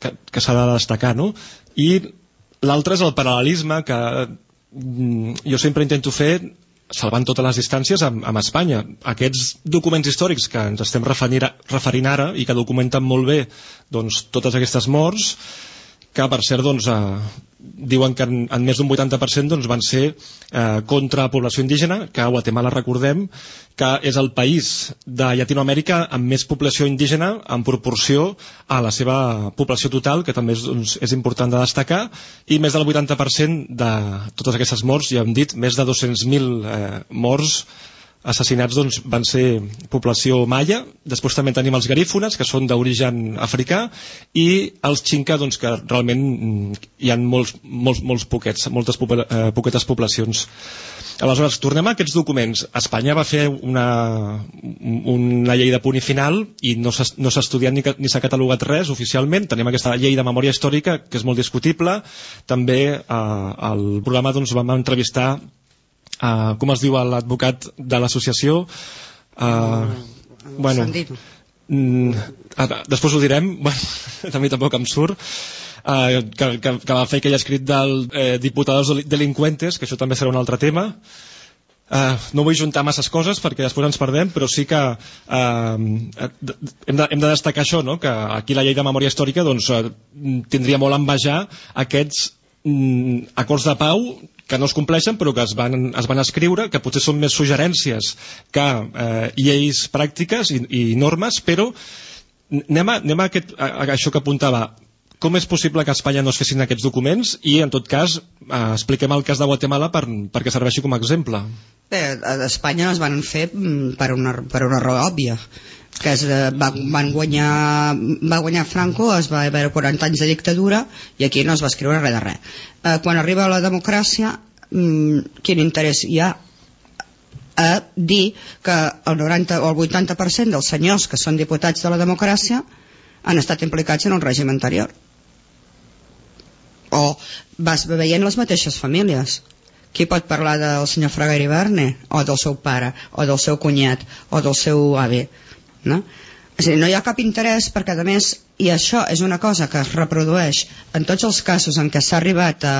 que, que s'ha de destacar no? i l'altre és el paral·lelisme que mm, jo sempre intento fer salvant totes les distàncies amb, amb Espanya. Aquests documents històrics que ens estem referint, ara i que documenten molt bé doncs, totes aquestes morts que per cert doncs, eh, diuen que en, en més d'un 80% doncs, van ser eh, contra població indígena, que a Guatemala recordem que és el país de Llatinoamèrica amb més població indígena en proporció a la seva població total, que també és, doncs, és important de destacar, i més del 80% de totes aquestes morts, ja hem dit, més de 200.000 eh, morts assassinats doncs, van ser població maia, després també tenim els garífones, que són d'origen africà, i els xinca, doncs, que realment mm, hi ha molts, molts, molts poquets, moltes eh, poquetes poblacions. Aleshores, tornem a aquests documents. Espanya va fer una, una llei de punt i final i no s'ha no estudiat ni, ni s'ha catalogat res oficialment. Tenim aquesta llei de memòria històrica, que és molt discutible. També eh, al programa doncs, vam entrevistar uh, com es diu l'advocat de l'associació uh, bueno, Sandino. mm, després ho direm [LAUGHS] bueno, a mi tampoc em surt uh, que, que, que va fer aquell escrit del eh, diputados delincuentes que això també serà un altre tema Uh, no vull juntar masses coses perquè després ens perdem, però sí que uh, hem, de, hem de destacar això, no? que aquí la llei de memòria històrica doncs, uh, tindria molt a envejar aquests mm, acords de pau que no es compleixen però que es van, es van escriure, que potser són més suggerències que eh, lleis pràctiques i, i normes, però anem a, anem a, aquest, a, a això que apuntava com és possible que a Espanya no es fessin aquests documents i, en tot cas, eh, expliquem el cas de Guatemala per, perquè serveixi com a exemple. Bé, a Espanya es van fer mm, per una, per una raó òbvia que eh, va, van guanyar, va guanyar Franco, es va haver 40 anys de dictadura i aquí no es va escriure res de res. Eh, quan arriba la democràcia, mm, quin interès hi ha a dir que el 90 o el 80% dels senyors que són diputats de la democràcia han estat implicats en el règim anterior? O vas veient les mateixes famílies. Qui pot parlar del senyor Fraga Verne o del seu pare o del seu cunyat o del seu avi no? És dir, no hi ha cap interès perquè a més i això és una cosa que es reprodueix en tots els casos en què s'ha arribat a,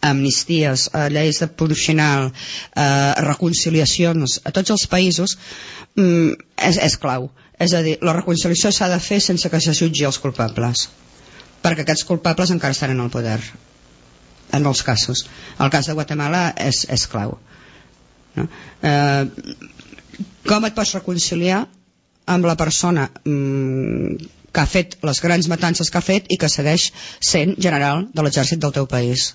amnisties, a lleis de final, a reconciliacions a tots els països mm, és, és clau és a dir, la reconciliació s'ha de fer sense que se jutgi els culpables perquè aquests culpables encara estan en el poder en molts casos el cas de Guatemala és, és clau no? eh, com et pots reconciliar amb la persona mm, que ha fet les grans matances que ha fet i que segueix sent general de l'exèrcit del teu país.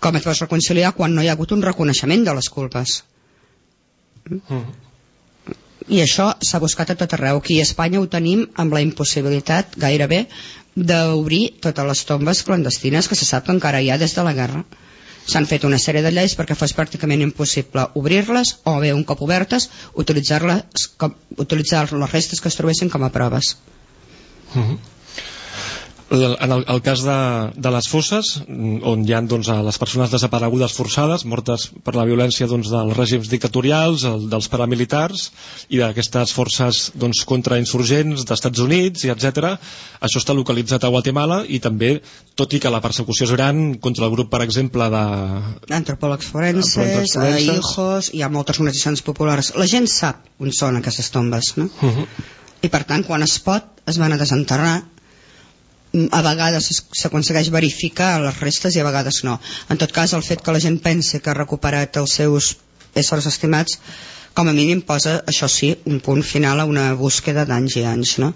Com et pots reconciliar quan no hi ha hagut un reconeixement de les culpes? Mm. i això s'ha buscat a tot arreu. Aquí a Espanya ho tenim amb la impossibilitat gairebé d'obrir totes les tombes clandestines que se sap que encara hi ha des de la guerra s'han fet una sèrie de lleis perquè fos pràcticament impossible obrir-les o bé un cop obertes utilitzar-les utilitzar les restes que es trobessin com a proves. Uh -huh en el, el cas de, de les fosses on hi ha doncs, les persones desaparegudes forçades mortes per la violència doncs, dels règims dictatorials, el, dels paramilitars i d'aquestes forces doncs, contrainsurgents d'Estats Units i etc. això està localitzat a Guatemala i també, tot i que la persecució és gran contra el grup per exemple de... antropòlegs forenses, a hijos hi ha moltes organitzacions populars la gent sap on són aquestes tombes no? Uh -huh. i per tant quan es pot es van a desenterrar a vegades s'aconsegueix verificar les restes i a vegades no. En tot cas, el fet que la gent pensi que ha recuperat els seus éssers estimats, com a mínim posa, això sí, un punt final a una búsqueda d'anys i anys, no?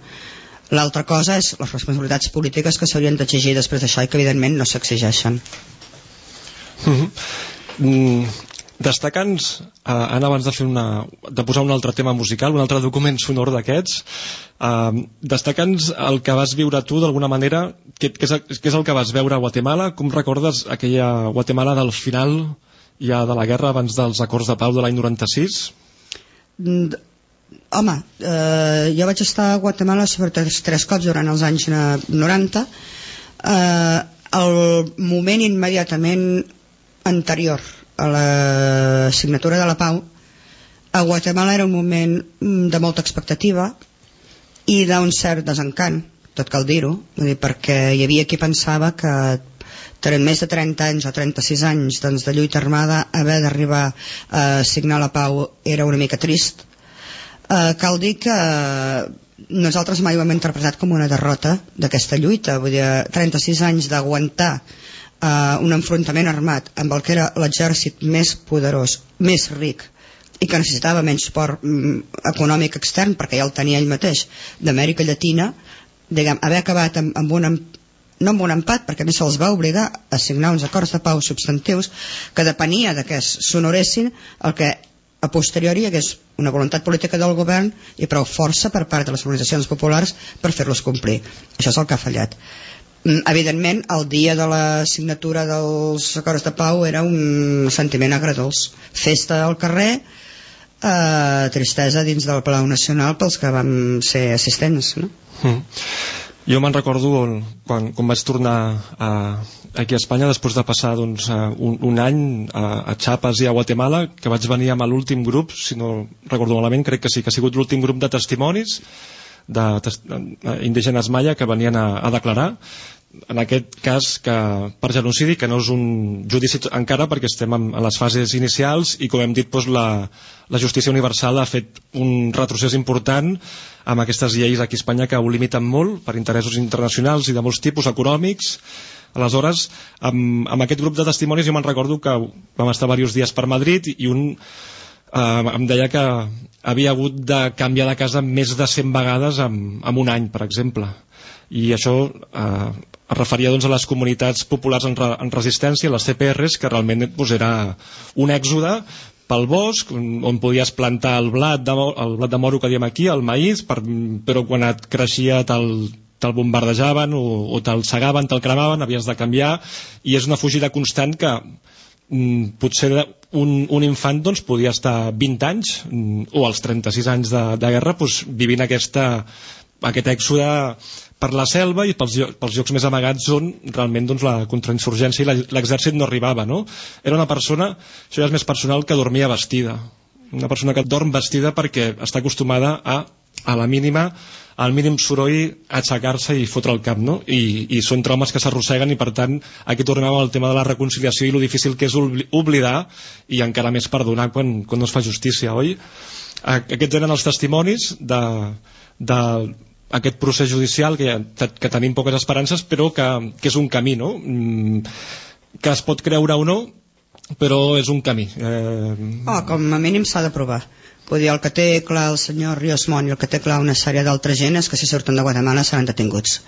L'altra cosa és les responsabilitats polítiques que s'haurien d'exigir després d'això i que evidentment no s'exigeixen. Mm -hmm. mm, destacants eh, Anna abans de fer una, de posar un altre tema musical un altre document sonor d'aquests eh, destacants el que vas viure tu d'alguna manera què, què, és, què és el que vas veure a Guatemala. Com recordes aquella Guatemala del final ja de la guerra abans dels acords de pau de l'any 96 mm, home eh, jo vaig estar a Guatemala sobretot tres cops durant els anys 90 eh, el moment immediatament anterior a la signatura de la pau a Guatemala era un moment mm, de molta expectativa i d'un cert desencant tot cal dir-ho. Dir, perquè hi havia qui pensava que més de 30 anys o 36 anys doncs, de lluita armada haver d'arribar a signar la pau era una mica trist. Eh, cal dir que nosaltres mai ho hem interpretat com una derrota d'aquesta lluita. Vull dir, 36 anys d'aguantar eh, un enfrontament armat amb el que era l'exèrcit més poderós, més ric i que necessitava menys suport mm, econòmic extern perquè ja el tenia ell mateix d'Amèrica Llatina diguem, haver acabat amb, amb un no amb un empat, perquè més se'ls va obligar a signar uns acords de pau substantius que depenia de que s'honoressin el que a posteriori hi hagués una voluntat política del govern i prou força per part de les organitzacions populars per fer-los complir. Això és el que ha fallat. Mm, evidentment el dia de la signatura dels acords de pau era un sentiment agradós festa al carrer eh, tristesa dins del Palau Nacional pels que vam ser assistents no? mm. Jo me'n recordo quan, quan vaig tornar a, aquí a Espanya després de passar doncs, un, un any a, a Chiapas i a Guatemala que vaig venir amb l'últim grup si no recordo malament, crec que sí que ha sigut l'últim grup de testimonis de, indígenes maia que venien a, a declarar en aquest cas que per genocidi, que no és un judici encara perquè estem en, en les fases inicials i com hem dit doncs, la, la justícia universal ha fet un retrocés important amb aquestes lleis aquí a Espanya que ho limiten molt per interessos internacionals i de molts tipus econòmics. Aleshores amb, amb aquest grup de testimonis jo me'n recordo que vam estar diversos dies per Madrid i un eh, em deia que havia hagut de canviar de casa més de 100 vegades en, en un any, per exemple i això eh, es referia doncs, a les comunitats populars en, re, en resistència, les CPRs, que realment doncs, era un èxode pel bosc, on podies plantar el blat de, el blat de moro que diem aquí, el maïs, per, però quan et creixia te'l te'l bombardejaven o, o te'l segaven, te'l cremaven, havies de canviar i és una fugida constant que mm, potser un, un infant doncs, podia estar 20 anys mm, o als 36 anys de, de guerra doncs, vivint aquesta, aquest èxode per la selva i pels, pels llocs més amagats on realment doncs, la contrainsurgència i l'exèrcit no arribava no? era una persona, això ja és més personal que dormia vestida una persona que dorm vestida perquè està acostumada a, a la mínima al mínim soroll aixecar-se i fotre el cap no? I, i són traumes que s'arrosseguen i per tant aquí tornem al tema de la reconciliació i lo difícil que és obli- oblidar i encara més perdonar quan, quan no es fa justícia oi? Aquests eren els testimonis de, de aquest procés judicial que, que tenim poques esperances però que, que és un camí no? Mm, que es pot creure o no però és un camí eh, Oh, com a mínim s'ha de provar. Vull dir, el que té clar el senyor Ríos Mont i el que té clar una sèrie d'altra gent és que si surten de Guatemala seran detinguts.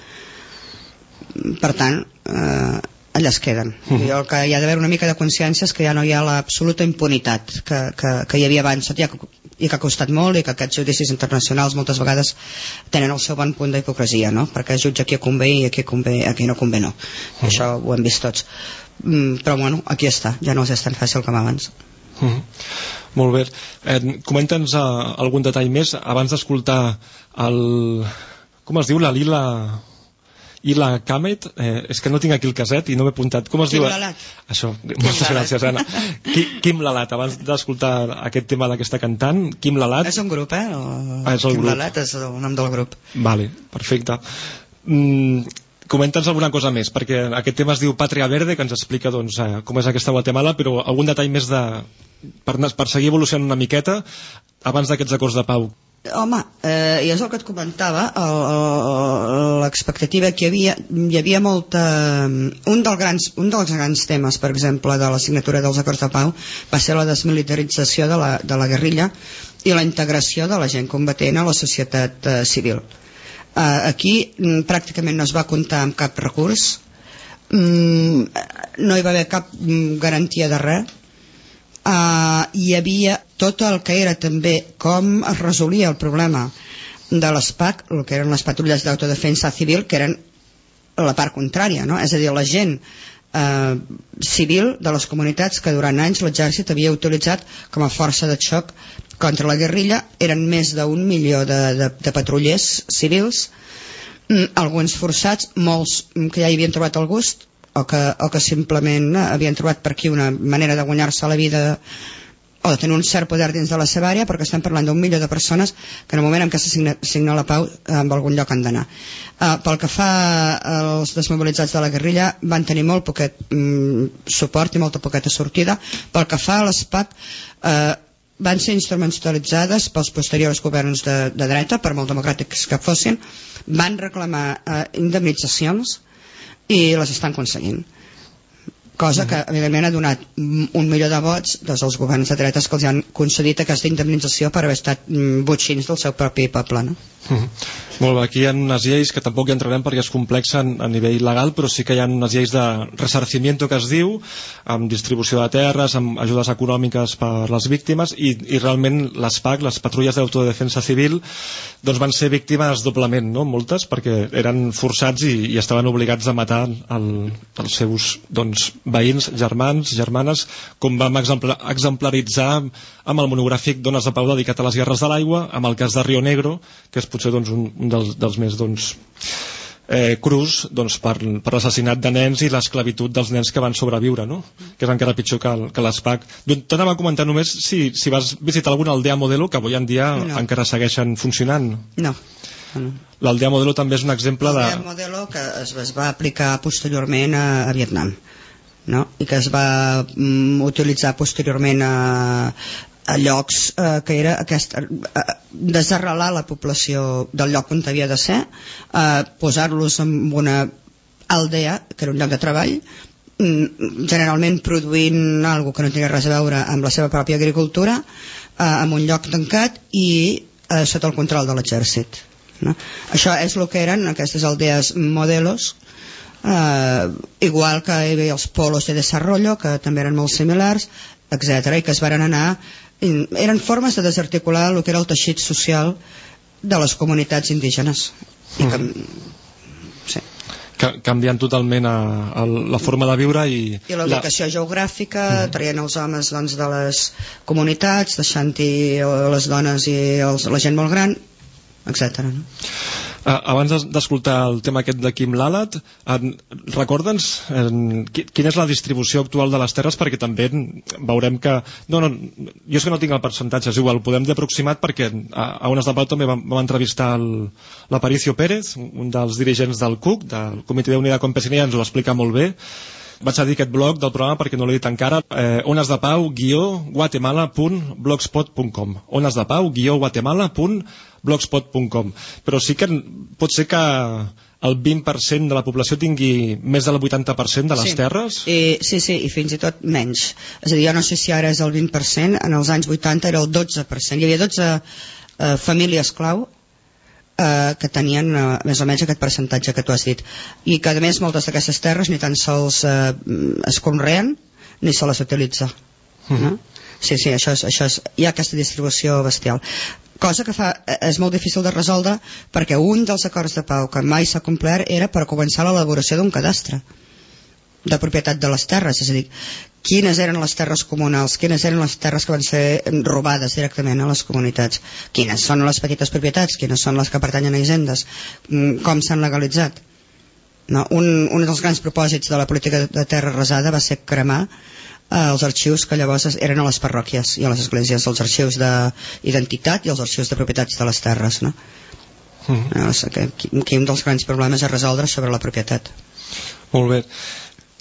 Per tant, eh, allà es queden. Uh -huh. El que hi ha d'haver una mica de consciència és que ja no hi ha l'absoluta impunitat que, que, que hi havia abans ja, que- i que ha costat molt i que aquests judicis internacionals moltes vegades tenen el seu bon punt d'hipocresia, no? Perquè es jutja qui convé i a qui, convé, a qui no convé no. I això ho hem vist tots. Mm, però bueno, aquí està, ja no és tan fàcil com abans. Mhm. Molt bé. Eh, Comenta'ns uh, algun detall més abans d'escoltar el... Com es diu? La Lila... Ila Kamet, eh, és que no tinc aquí el caset i no m'he apuntat. Com es Kim diu? Lalat. Això, moltes Lalat. gràcies, Anna. Kim Lalat, abans d'escoltar aquest tema d'aquesta cantant, Kim Lalat... És un grup, eh? El... Ah, és el Kim grup. Lalat és el nom del grup. Vale, perfecte. Mm, Comenta'ns alguna cosa més, perquè aquest tema es diu Pàtria Verde, que ens explica doncs, eh, com és aquesta Guatemala, però algun detall més de, per, per seguir evolucionant una miqueta abans d'aquests acords de pau. Home, eh, i és el que et comentava, l'expectativa que hi havia, hi havia molta... Un, del grans, un dels grans temes, per exemple, de la signatura dels acords de pau va ser la desmilitarització de la, de la guerrilla i la integració de la gent combatent a la societat eh, civil. Eh, aquí mm, pràcticament no es va comptar amb cap recurs, mm, no hi va haver cap mm, garantia de res, uh, hi havia tot el que era també com es resolia el problema de l'ESPAC, el que eren les patrulles d'autodefensa civil, que eren la part contrària, no? és a dir, la gent eh, civil de les comunitats que durant anys l'exèrcit havia utilitzat com a força de xoc contra la guerrilla, eren més d'un milió de, de, de patrullers civils, mm, alguns forçats, molts que ja hi havien trobat el gust, o que, o que simplement eh, havien trobat per aquí una manera de guanyar-se la vida o de tenir un cert poder dins de la seva àrea perquè estem parlant d'un milió de persones que en el moment en què se signa, signa la pau eh, en algun lloc han d'anar. Uh, pel que fa als desmobilitzats de la guerrilla van tenir molt poquet mm, suport i molta poqueta sortida. Pel que fa a l'ESPAC eh, van ser instrumentalitzades pels posteriors governs de, de dreta per molt democràtics que fossin. Van reclamar eh, indemnitzacions i les estan aconseguint cosa que evidentment ha donat mm, un milió de vots des dels governs de dretes que els han concedit aquesta indemnització per haver estat mm, botxins del seu propi poble no? Mhm. Molt bé, aquí hi ha unes lleis que tampoc hi entrarem perquè és complexa a nivell legal, però sí que hi ha unes lleis de ressarcimiento que es diu, amb distribució de terres, amb ajudes econòmiques per les víctimes i, i realment les PAC, les patrulles d'autodefensa civil, doncs van ser víctimes doblement, no? moltes, perquè eren forçats i, i estaven obligats a matar el, els seus doncs, veïns, germans, germanes, com vam exempla, exemplaritzar amb el monogràfic Dones de Pau dedicat a les guerres de l'aigua, amb el cas de Rio Negro, que és potser doncs, un, un dels, dels més doncs, eh, crus doncs, per, per l'assassinat de nens i l'esclavitud dels nens que van sobreviure, no? que és encara pitjor que, que l'ESPAC. T'anava a comentar només si, si vas visitar alguna aldea modelo que avui en dia No. encara segueixen funcionant. no? L'aldea modelo també és un exemple de... El modelo que es, es va aplicar posteriorment a, a Vietnam no? i que es va mm, utilitzar posteriorment a, a llocs eh, que era aquest, eh, desarrelar la població del lloc on havia de ser eh, posar-los en una aldea que era un lloc de treball mm, generalment produint algo que no tenia res a veure amb la seva pròpia agricultura eh, en un lloc tancat i eh, sota el control de l'exèrcit no? Això és el que eren aquestes aldees modelos, eh, igual que hi havia els polos de desarrollo, que també eren molt similars, etc i que es varen anar... Eren formes de desarticular el que era el teixit social de les comunitats indígenes. I que, sí. Ca canviant totalment a, a la forma de viure i... I la ubicació la... geogràfica, mm. traient els homes doncs, de les comunitats, deixant-hi les dones i els, la gent molt gran, etc. No? Uh, abans d'escoltar el tema aquest de Quim Lalat, recorda'ns quina és la distribució actual de les terres perquè també veurem que... No, no, jo és que no tinc el percentatge, és igual, podem d'aproximat perquè a, a Ones de Pau també vam, vam entrevistar l'Aparicio Pérez, un dels dirigents del CUC, del Comitè d'Unida Campesina, i ens ho explica molt bé, vaig a dir aquest blog del programa perquè no l'he dit encara eh, onesdepau guió guatemala.blogspot.com onesdepau guió guatemala.blogspot.com però sí que pot ser que el 20% de la població tingui més del 80% de les sí. terres? I, sí, sí, i fins i tot menys. És a dir, jo no sé si ara és el 20%, en els anys 80 era el 12%. Hi havia 12 eh, famílies clau eh, que tenien eh, més o menys aquest percentatge que tu has dit i que a més moltes d'aquestes terres ni tan sols eh, es conreen ni se les utilitza uh -huh. no? sí, sí, això és, això és, hi ha aquesta distribució bestial cosa que fa, eh, és molt difícil de resoldre perquè un dels acords de pau que mai s'ha complert era per començar l'elaboració d'un cadastre de propietat de les terres, és a dir, quines eren les terres comunals, quines eren les terres que van ser robades directament a les comunitats, quines són les petites propietats, quines són les que pertanyen a hisendes, mm, com s'han legalitzat. No? Un, un dels grans propòsits de la política de terra resada va ser cremar eh, els arxius que llavors eren a les parròquies i a les esglésies, els arxius d'identitat i els arxius de propietats de les terres. No? Mm. No, que, aquí un dels grans problemes a resoldre sobre la propietat. Molt bé.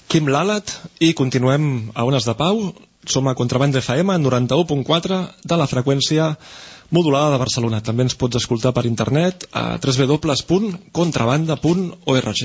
Quim Lalat i continuem a Ones de Pau. Som a Contraband FM 91.4 de la freqüència modulada de Barcelona. També ens pots escoltar per internet a www.contrabanda.org.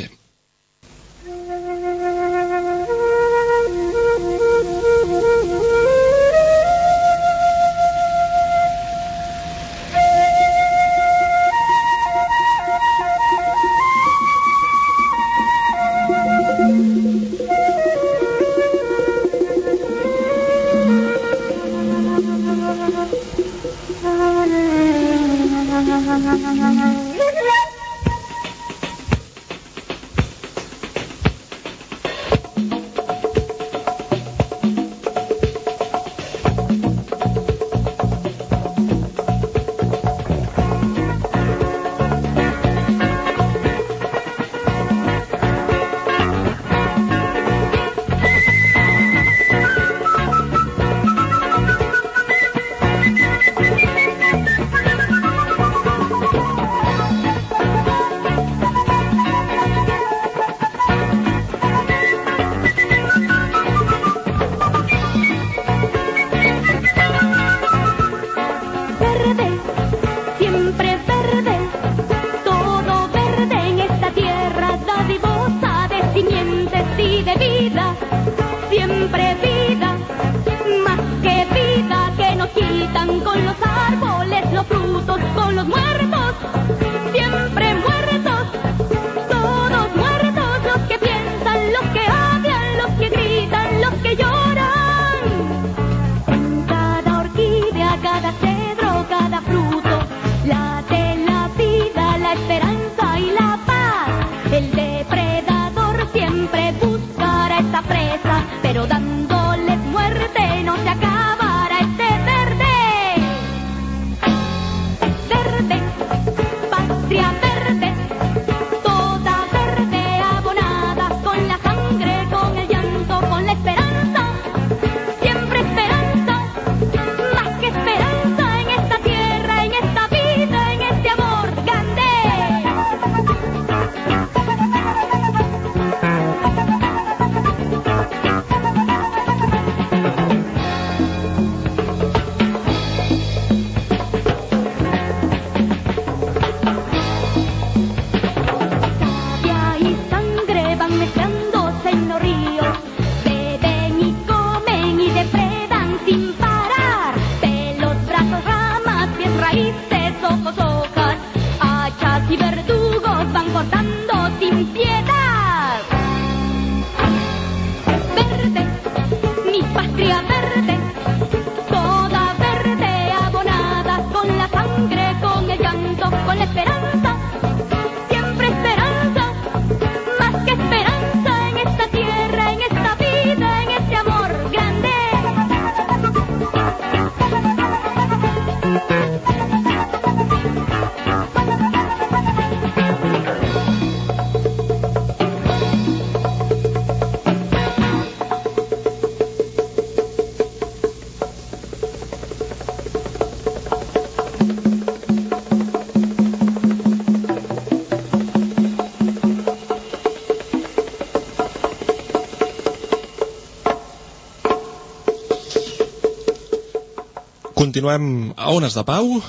Continuem a Ones de Pau.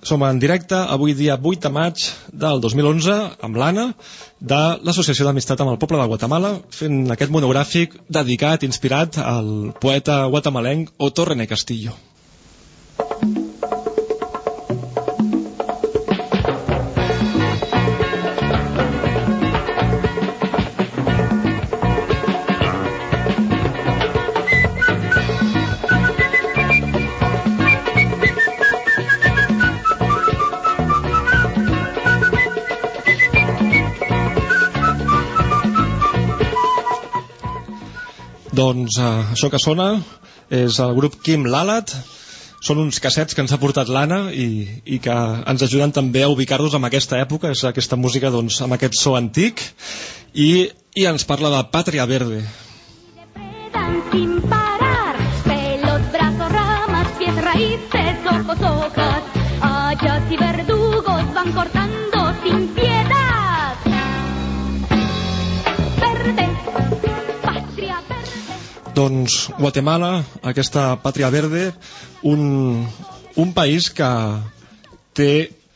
Som en directe avui dia 8 de maig del 2011 amb l'Anna de l'Associació d'Amistat amb el Poble de Guatemala fent aquest monogràfic dedicat, inspirat al poeta guatemalenc Otto René Castillo. Doncs eh, això que sona és el grup Kim Lalat, són uns cassets que ens ha portat l'Anna i, i que ens ajuden també a ubicar-nos en aquesta època, és aquesta música doncs, amb aquest so antic i, i ens parla de Patria Verde. sin parar. Pelos, brazos, ramas, pies, raíces, ojos, hojas. Hayas y verdugos Doncs Guatemala, aquesta pàtria verde, un, un país que té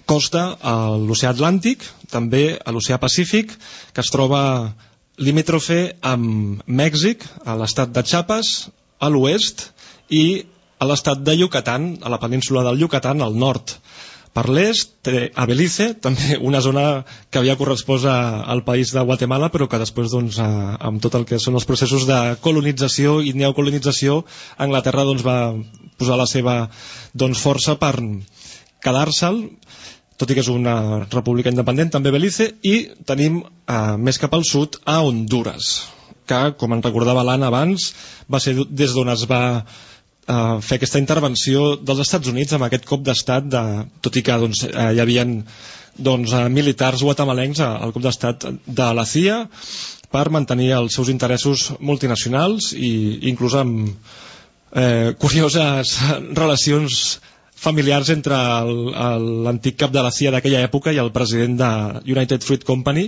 costa a l'oceà Atlàntic, també a l'oceà Pacífic, que es troba limítrofe amb Mèxic, a l'estat de Chiapas, a l'oest, i a l'estat de Yucatán, a la península del Yucatán, al nord. Per l'est a Belize, també una zona que havia correspost al país de Guatemala, però que després, doncs, a- amb tot el que són els processos de colonització i neocolonització, Anglaterra doncs, va posar la seva doncs, força per quedar-se'l, tot i que és una república independent, també Belize, i tenim eh, més cap al sud a Honduras, que, com en recordava l'Anna abans, va ser des d'on es va eh, fer aquesta intervenció dels Estats Units amb aquest cop d'estat, de, tot i que doncs, eh, hi havia doncs, eh, militars guatemalencs al cop d'estat de la CIA per mantenir els seus interessos multinacionals i inclús amb eh, curioses [LAUGHS] relacions familiars entre l'antic cap de la CIA d'aquella època i el president de United Fruit Company.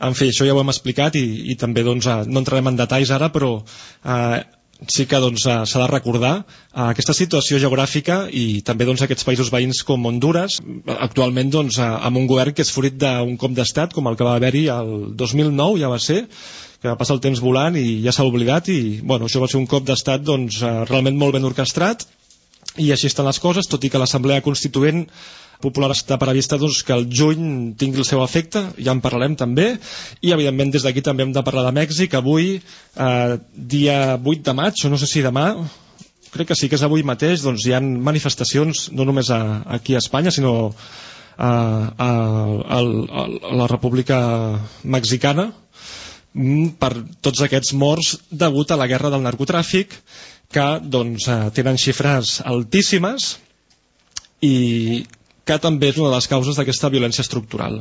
En fi, això ja ho hem explicat i, i també doncs, eh, no entrarem en detalls ara, però eh, sí que doncs, eh, s'ha de recordar eh, aquesta situació geogràfica i també doncs, aquests països veïns com Honduras, actualment doncs, eh, amb un govern que és fruit d'un cop d'estat com el que va haver-hi el 2009, ja va ser, que passa el temps volant i ja s'ha oblidat i bueno, això va ser un cop d'estat doncs, realment molt ben orquestrat. I així estan les coses, tot i que l'Assemblea Constituent Popular està prevista doncs, que el juny tingui el seu efecte, ja en parlarem també, i evidentment des d'aquí també hem de parlar de Mèxic, avui, eh, dia 8 de maig, o no sé si demà, crec que sí que és avui mateix, doncs hi ha manifestacions no només a, aquí a Espanya, sinó a, a, a, a la República Mexicana, mm, per tots aquests morts degut a la guerra del narcotràfic que doncs, eh, tenen xifres altíssimes i que també és una de les causes d'aquesta violència estructural.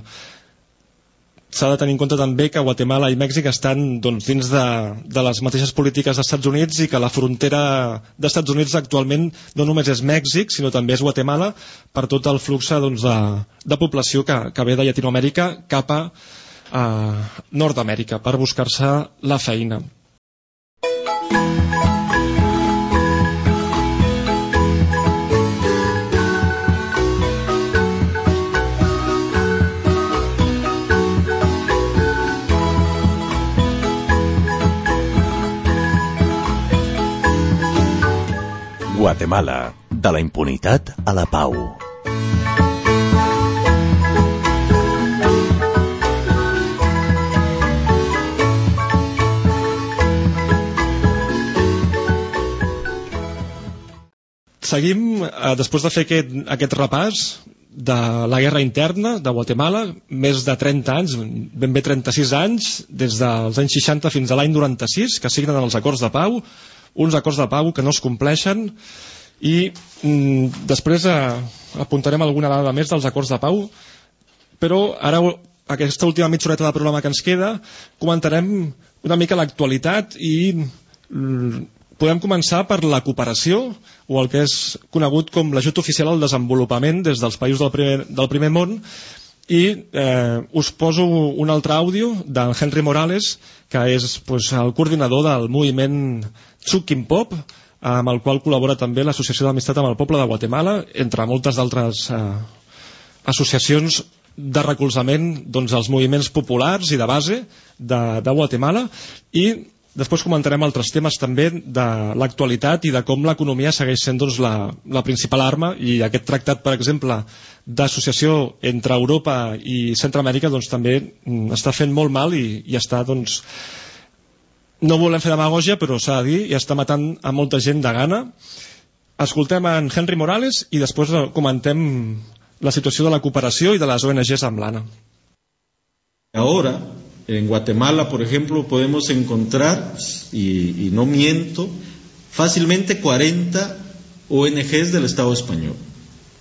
S'ha de tenir en compte també que Guatemala i Mèxic estan doncs, dins de, de les mateixes polítiques dels Estats Units i que la frontera dels Estats Units actualment no només és Mèxic, sinó també és Guatemala per tot el flux doncs, de, de població que, que ve de Llatinoamèrica cap a eh, Nord-Amèrica per buscar-se la feina. Guatemala, de la impunitat a la pau. Seguim, eh, després de fer aquest, aquest repàs de la guerra interna de Guatemala, més de 30 anys, ben bé 36 anys, des dels anys 60 fins a l'any 96, que signen els acords de pau, uns acords de pau que no es compleixen, i mm, després eh, apuntarem alguna dada més dels acords de pau, però ara aquesta última mitja horeta de programa que ens queda comentarem una mica l'actualitat i mm, podem començar per la cooperació o el que és conegut com l'ajut oficial al desenvolupament des dels països del primer, del primer món. I eh, us poso un altre àudio d'en Henry Morales que és pues, el coordinador del moviment Tsukin Pop amb el qual col·labora també l'Associació d'Amistat amb el Poble de Guatemala entre moltes d'altres eh, associacions de recolzament doncs, als moviments populars i de base de, de Guatemala. I Després comentarem altres temes també de l'actualitat i de com l'economia segueix sent doncs, la, la principal arma. I aquest tractat, per exemple, d'associació entre Europa i Centroamèrica doncs, també mm, està fent molt mal i, i està, doncs, no volem fer demagògia, però s'ha de dir, i està matant a molta gent de gana. Escoltem en Henry Morales i després comentem la situació de la cooperació i de les ONGs amb l'Anna. Ahora En Guatemala, por ejemplo, podemos encontrar, y, y no miento, fácilmente 40 ONGs del Estado español.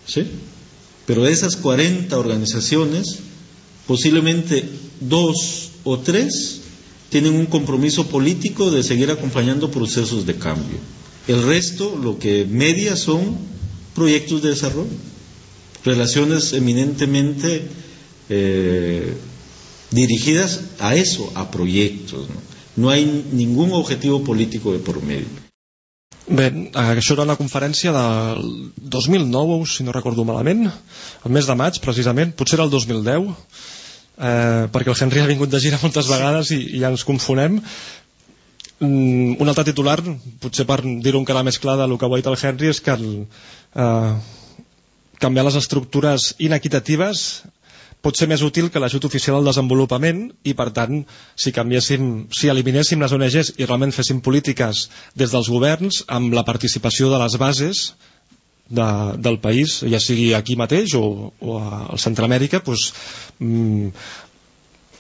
¿sí? Pero de esas 40 organizaciones, posiblemente dos o tres tienen un compromiso político de seguir acompañando procesos de cambio. El resto, lo que media, son proyectos de desarrollo, relaciones eminentemente eh, dirigidas a eso, a proyectos. No, no hay ningún objetivo político de por medio. Bé, això era una conferència del 2009, si no recordo malament, el mes de maig, precisament, potser era el 2010, eh, perquè el Henry ha vingut de gira moltes vegades i, i ja ens confonem. Mm, un altre titular, potser per dir-ho encara més clar del que ha dit el Henry, és que el, eh, canviar les estructures inequitatives pot ser més útil que l'ajut oficial al desenvolupament i per tant si canviéssim, si eliminéssim les ONGs i realment féssim polítiques des dels governs amb la participació de les bases de, del país, ja sigui aquí mateix o, o a Centroamèrica doncs, mm,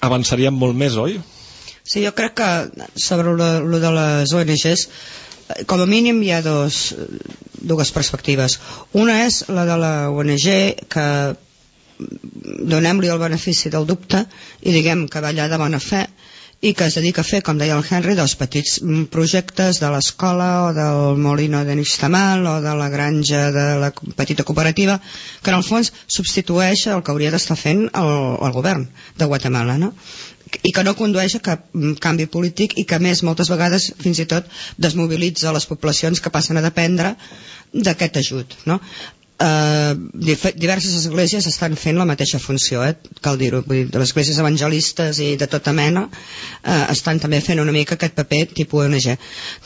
avançaríem molt més, oi? Sí, jo crec que sobre lo de les ONGs com a mínim hi ha dos, dues perspectives. Una és la de la ONG que donem-li el benefici del dubte i diguem que va allà de bona fe i que es dedica a fer, com deia el Henry, dels petits projectes de l'escola o del molino de Nixtamal o de la granja de la petita cooperativa, que en el fons substitueix el que hauria d'estar fent el, el govern de Guatemala, no? i que no condueix a cap canvi polític i que més moltes vegades fins i tot desmobilitza les poblacions que passen a dependre d'aquest ajut no? Eh, diverses esglésies estan fent la mateixa funció, eh? cal dir-ho, les esglésies evangelistes i de tota mena eh, estan també fent una mica aquest paper tipus ONG.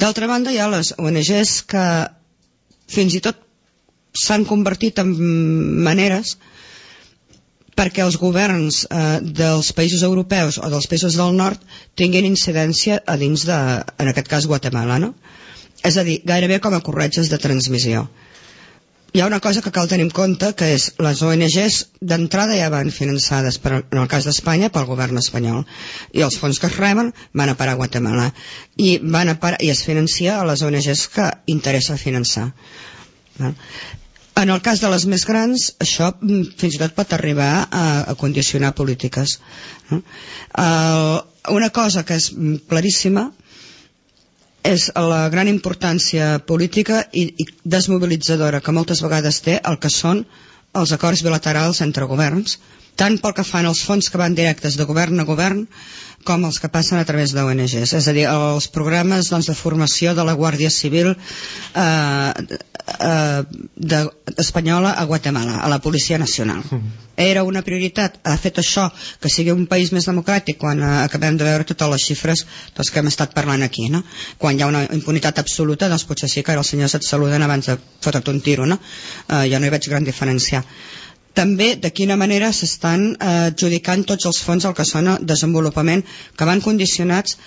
D'altra banda hi ha les ONGs que fins i tot s'han convertit en maneres perquè els governs eh, dels països europeus o dels països del nord tinguin incidència a dins de, en aquest cas, Guatemala, no? És a dir, gairebé com a corretges de transmissió hi ha una cosa que cal tenir en compte, que és les ONGs d'entrada ja van finançades, per, en el cas d'Espanya, pel govern espanyol. I els fons que es reben van a parar a Guatemala. I, van a parar, i es financia a les ONGs que interessa finançar. En el cas de les més grans, això mm, fins i tot pot arribar a, a condicionar polítiques. Una cosa que és mm, claríssima és la gran importància política i, i desmobilitzadora que moltes vegades té el que són els acords bilaterals entre governs, tant pel que fan els fons que van directes de govern a govern com els que passen a través d'ONGs. És a dir, els programes doncs, de formació de la Guàrdia Civil eh, eh, de, espanyola a Guatemala, a la Policia Nacional. Era una prioritat. Ha fet això que sigui un país més democràtic quan eh, acabem de veure totes les xifres doncs, que hem estat parlant aquí. No? Quan hi ha una impunitat absoluta, doncs potser sí que els senyors et saluden abans de fotre't un tiro. No? Eh, jo no hi veig gran diferència també de quina manera s'estan eh, adjudicant tots els fons al que sona desenvolupament que van condicionats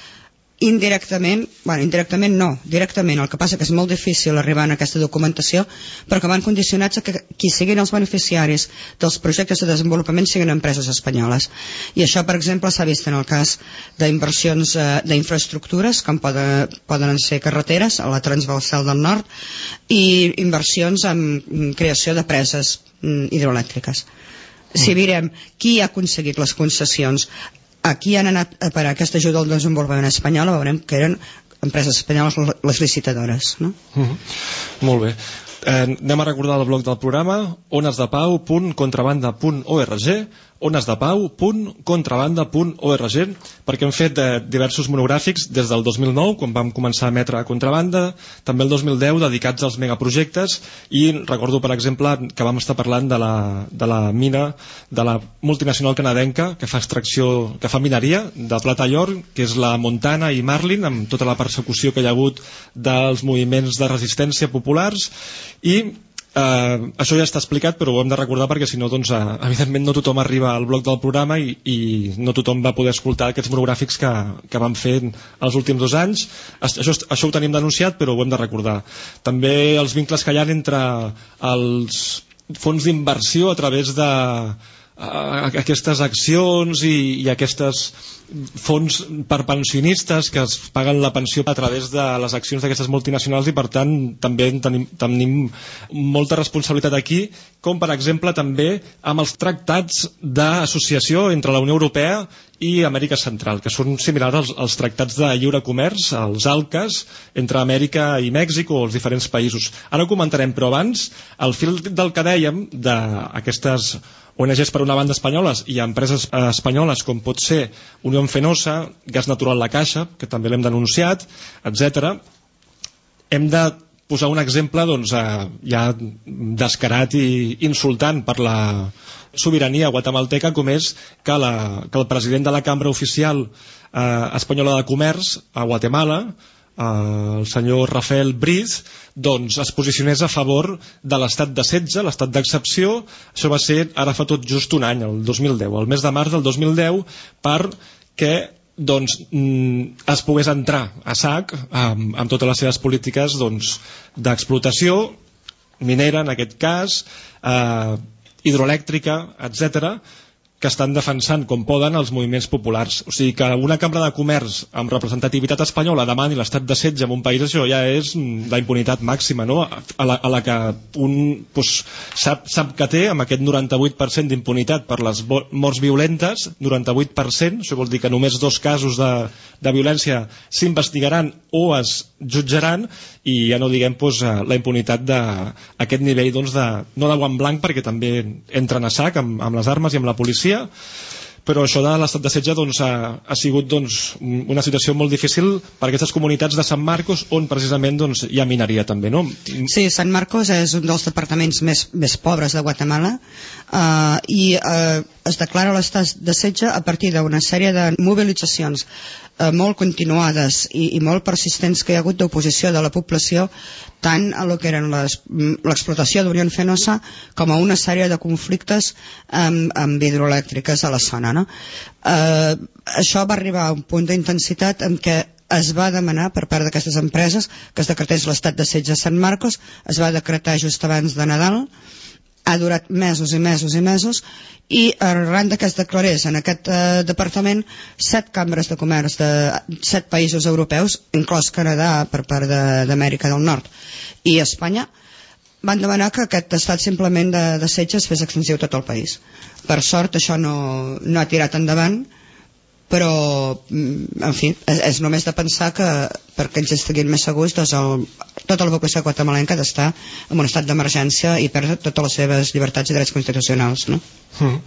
indirectament, bueno, indirectament no, directament, el que passa que és molt difícil arribar a aquesta documentació, però que van condicionats a que qui siguin els beneficiaris dels projectes de desenvolupament siguin empreses espanyoles. I això, per exemple, s'ha vist en el cas d'inversions eh, d'infraestructures, com poden, poden ser carreteres, a la transversal del nord, i inversions en creació de preses mm, hidroelèctriques. Si mirem qui ha aconseguit les concessions aquí han anat a parar aquesta ajuda al desenvolupament espanyol veurem que eren empreses espanyoles les licitadores no? Uh -huh. Molt bé. Eh, anem a recordar el blog del programa onesdepau.contrabanda.org onesdepau.contrabanda.org perquè hem fet eh, diversos monogràfics des del 2009, quan vam començar a emetre Contrabanda, també el 2010 dedicats als megaprojectes i recordo per exemple que vam estar parlant de la, de la mina de la multinacional canadenca que fa extracció, que fa mineria de plata i or, que és la Montana i Marlin amb tota la persecució que hi ha hagut dels moviments de resistència populars i Uh, això ja està explicat però ho hem de recordar perquè si no doncs, uh, evidentment no tothom arriba al bloc del programa i, i no tothom va poder escoltar aquests monogràfics que, que van fer els últims dos anys. Això, això ho tenim denunciat però ho hem de recordar. També els vincles que hi ha entre els fons d'inversió a través de aquestes accions i, i aquestes fons per pensionistes que es paguen la pensió a través de les accions d'aquestes multinacionals i per tant també tenim, tenim molta responsabilitat aquí com per exemple també amb els tractats d'associació entre la Unió Europea i Amèrica Central, que són similars als, als tractats de lliure comerç, els ALCAs, entre Amèrica i Mèxic o els diferents països. Ara ho comentarem, però abans, el fil del que dèiem d'aquestes ONGs per una banda espanyoles i empreses eh, espanyoles com pot ser Unió Fenosa, Gas Natural La Caixa, que també l'hem denunciat, etc. Hem de posar un exemple doncs, eh, ja descarat i insultant per la sobirania guatemalteca com és que, la, que el president de la cambra oficial eh, espanyola de comerç a Guatemala el senyor Rafael Briz doncs es posicionés a favor de l'estat de setge, l'estat d'excepció. Això va ser ara fa tot just un any, el 2010, el mes de març del 2010 perquè doncs, mm, es pogués entrar a sac amb, amb totes les seves polítiques doncs, d'explotació minera en aquest cas eh, hidroelèctrica, etc que estan defensant com poden els moviments populars. O sigui que una cambra de comerç amb representativitat espanyola demani l'estat de setge en un país, això ja és mm, la impunitat màxima, no? A la, a la que un pues, sap, sap que té amb aquest 98% d'impunitat per les morts violentes, 98%, això vol dir que només dos casos de, de violència s'investigaran o es jutjaran i ja no diguem pues, la impunitat d'aquest nivell doncs, de, no de guant blanc perquè també entren a sac amb, amb les armes i amb la policia policia però això de l'estat de setge doncs, ha, ha sigut doncs, una situació molt difícil per aquestes comunitats de Sant Marcos on precisament doncs, hi ha mineria també no? Sí, Sant Marcos és un dels departaments més, més pobres de Guatemala uh, i uh, es declara l'estat de setge a partir d'una sèrie de mobilitzacions uh, molt continuades i, i molt persistents que hi ha hagut d'oposició de la població tant a lo que eren l'explotació d'Unió Fenosa com a una sèrie de conflictes amb, amb hidroelèctriques a la zona. No? Eh, això va arribar a un punt d'intensitat en què es va demanar per part d'aquestes empreses que es decretés l'estat de setge a Sant Marcos, es va decretar just abans de Nadal, ha durat mesos i mesos i mesos i arran que es declarés en aquest eh, departament set cambres de comerç de set països europeus, inclòs Canadà per part d'Amèrica de, del Nord i Espanya, van demanar que aquest estat simplement de, de setge es fes extensiu tot el país. Per sort això no, no ha tirat endavant, però, mm, en fi, és, és només de pensar que perquè ells estiguin més segurs doncs el, tota la població guatemalenca ha d'estar en un estat d'emergència i perdre totes les seves llibertats i drets constitucionals no? Mm.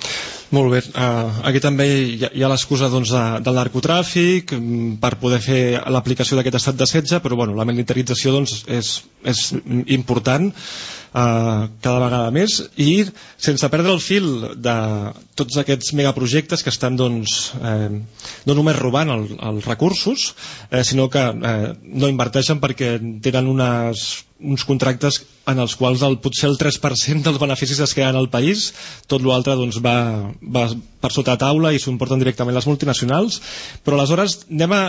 Molt bé, uh, aquí també hi ha, hi ha l'excusa doncs, de, del narcotràfic mm, per poder fer l'aplicació d'aquest estat de setge, però bueno, la militarització doncs, és, és important uh, cada vegada més i sense perdre el fil de tots aquests megaprojectes que estan doncs, eh, no només robant el, els recursos, eh, sinó que eh, no inverteixen perquè tenen unes uns contractes en els quals el, potser el 3% dels beneficis es queden al país, tot l'altre doncs, va, va per sota taula i s'ho importen directament les multinacionals, però aleshores anem a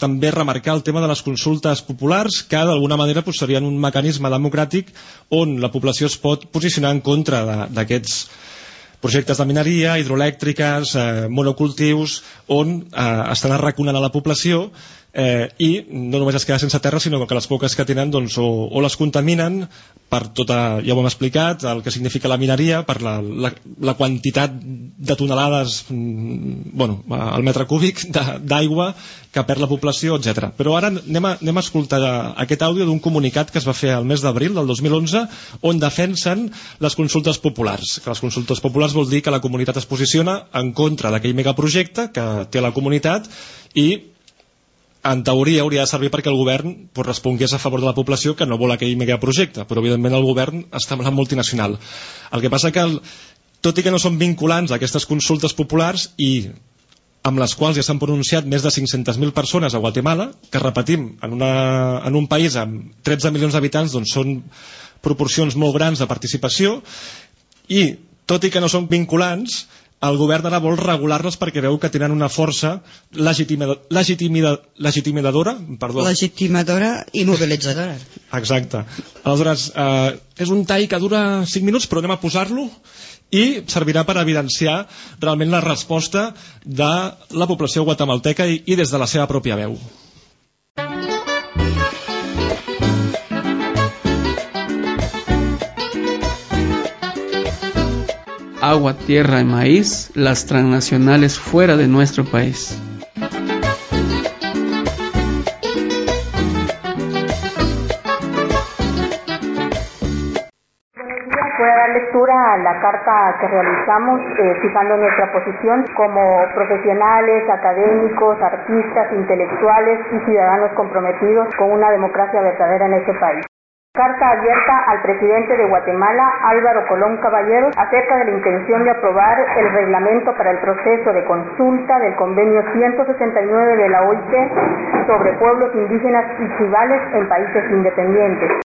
també remarcar el tema de les consultes populars que d'alguna manera pues, serien un mecanisme democràtic on la població es pot posicionar en contra d'aquests projectes de mineria, hidroelèctriques, eh, monocultius, on eh, estan arraconant a la població eh, i no només es queda sense terra sinó que les poques que tenen doncs, o, o les contaminen per tota, ja ho hem explicat el que significa la mineria per la, la, la quantitat de tonelades mm, bueno, al metre cúbic d'aigua que perd la població, etc. Però ara anem a, anem a escoltar aquest àudio d'un comunicat que es va fer al mes d'abril del 2011 on defensen les consultes populars. Que les consultes populars vol dir que la comunitat es posiciona en contra d'aquell megaprojecte que té la comunitat i en teoria hauria de servir perquè el govern pues, respongués a favor de la població que no vol aquell megaprojecte, però evidentment el govern està amb la multinacional. El que passa que, el, tot i que no són vinculants aquestes consultes populars i amb les quals ja s'han pronunciat més de 500.000 persones a Guatemala, que repetim, en, una, en un país amb 13 milions d'habitants doncs són proporcions molt grans de participació i tot i que no són vinculants el govern ara vol regular-les perquè veu que tenen una força legitimida, legitimadora perdó. legitimadora i mobilitzadora. Exacte. Aleshores eh, és un tall que dura 5 minuts però anem a posar-lo i servirà per evidenciar realment la resposta de la població guatemalteca i, i des de la seva pròpia veu agua, tierra y maíz, las transnacionales fuera de nuestro país. Voy a dar lectura a la carta que realizamos eh, nuestra posición como profesionales, académicos, artistas, intelectuales y ciudadanos comprometidos con una democracia verdadera en este país. Carta abierta al presidente de Guatemala, Álvaro Colón Caballero, acerca de la intención de aprobar el reglamento para el proceso de consulta del convenio 169 de la OIT sobre pueblos indígenas y tribales en países independientes.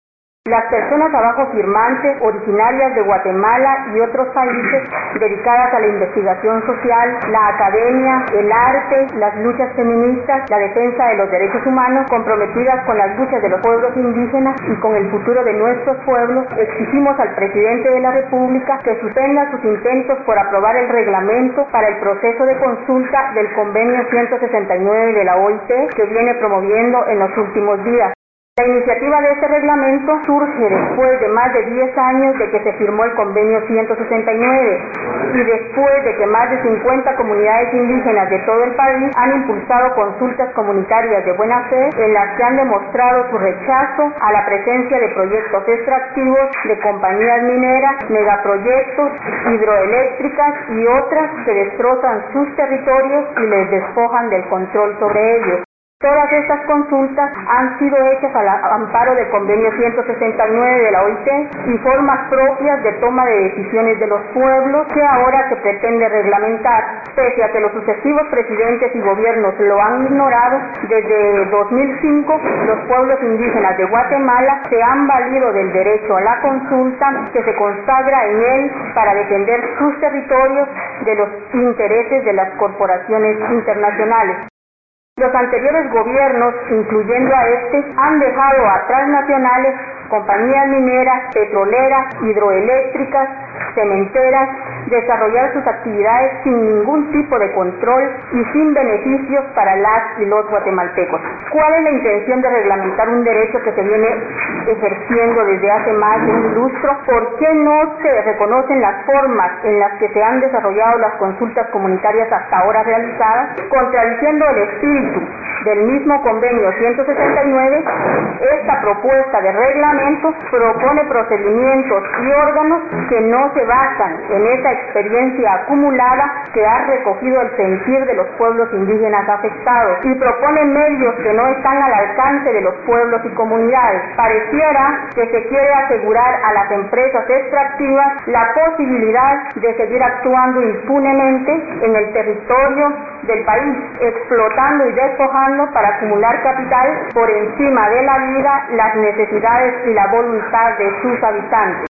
Las personas abajo firmantes, originarias de Guatemala y otros países, dedicadas a la investigación social, la academia, el arte, las luchas feministas, la defensa de los derechos humanos, comprometidas con las luchas de los pueblos indígenas y con el futuro de nuestros pueblos, exigimos al presidente de la República que suspenda sus intentos por aprobar el reglamento para el proceso de consulta del convenio 169 de la OIT que viene promoviendo en los últimos días. La iniciativa de este reglamento surge después de más de 10 años de que se firmó el convenio 169 y después de que más de 50 comunidades indígenas de todo el país han impulsado consultas comunitarias de buena fe en las que han demostrado su rechazo a la presencia de proyectos extractivos de compañías mineras, megaproyectos, hidroeléctricas y otras que destrozan sus territorios y les despojan del control sobre ellos. Todas estas consultas han sido hechas al amparo del convenio 169 de la OIT y formas propias de toma de decisiones de los pueblos que ahora se pretende reglamentar. Pese a que los sucesivos presidentes y gobiernos lo han ignorado, desde 2005 los pueblos indígenas de Guatemala se han valido del derecho a la consulta que se consagra en él para defender sus territorios de los intereses de las corporaciones internacionales. Los anteriores gobiernos, incluyendo a este, han dejado a transnacionales, compañías mineras, petroleras, hidroeléctricas, cementeras, desarrollar sus actividades sin ningún tipo de control y sin beneficios para las y los guatemaltecos. ¿Cuál es la intención de reglamentar un derecho que se viene ejerciendo desde hace más de un lustro? ¿Por qué no se reconocen las formas en las que se han desarrollado las consultas comunitarias hasta ahora realizadas, contradiciendo el espíritu del mismo convenio 169, esta propuesta de reglamento propone procedimientos y órganos que no se basan en esa experiencia acumulada que ha recogido el sentir de los pueblos indígenas afectados y propone medios que no están al alcance de los pueblos y comunidades. Pareciera que se quiere asegurar a las empresas extractivas la posibilidad de seguir actuando impunemente en el territorio del país, explotando y despojando para acumular capital por encima de la vida, las necesidades y la voluntad de sus habitantes.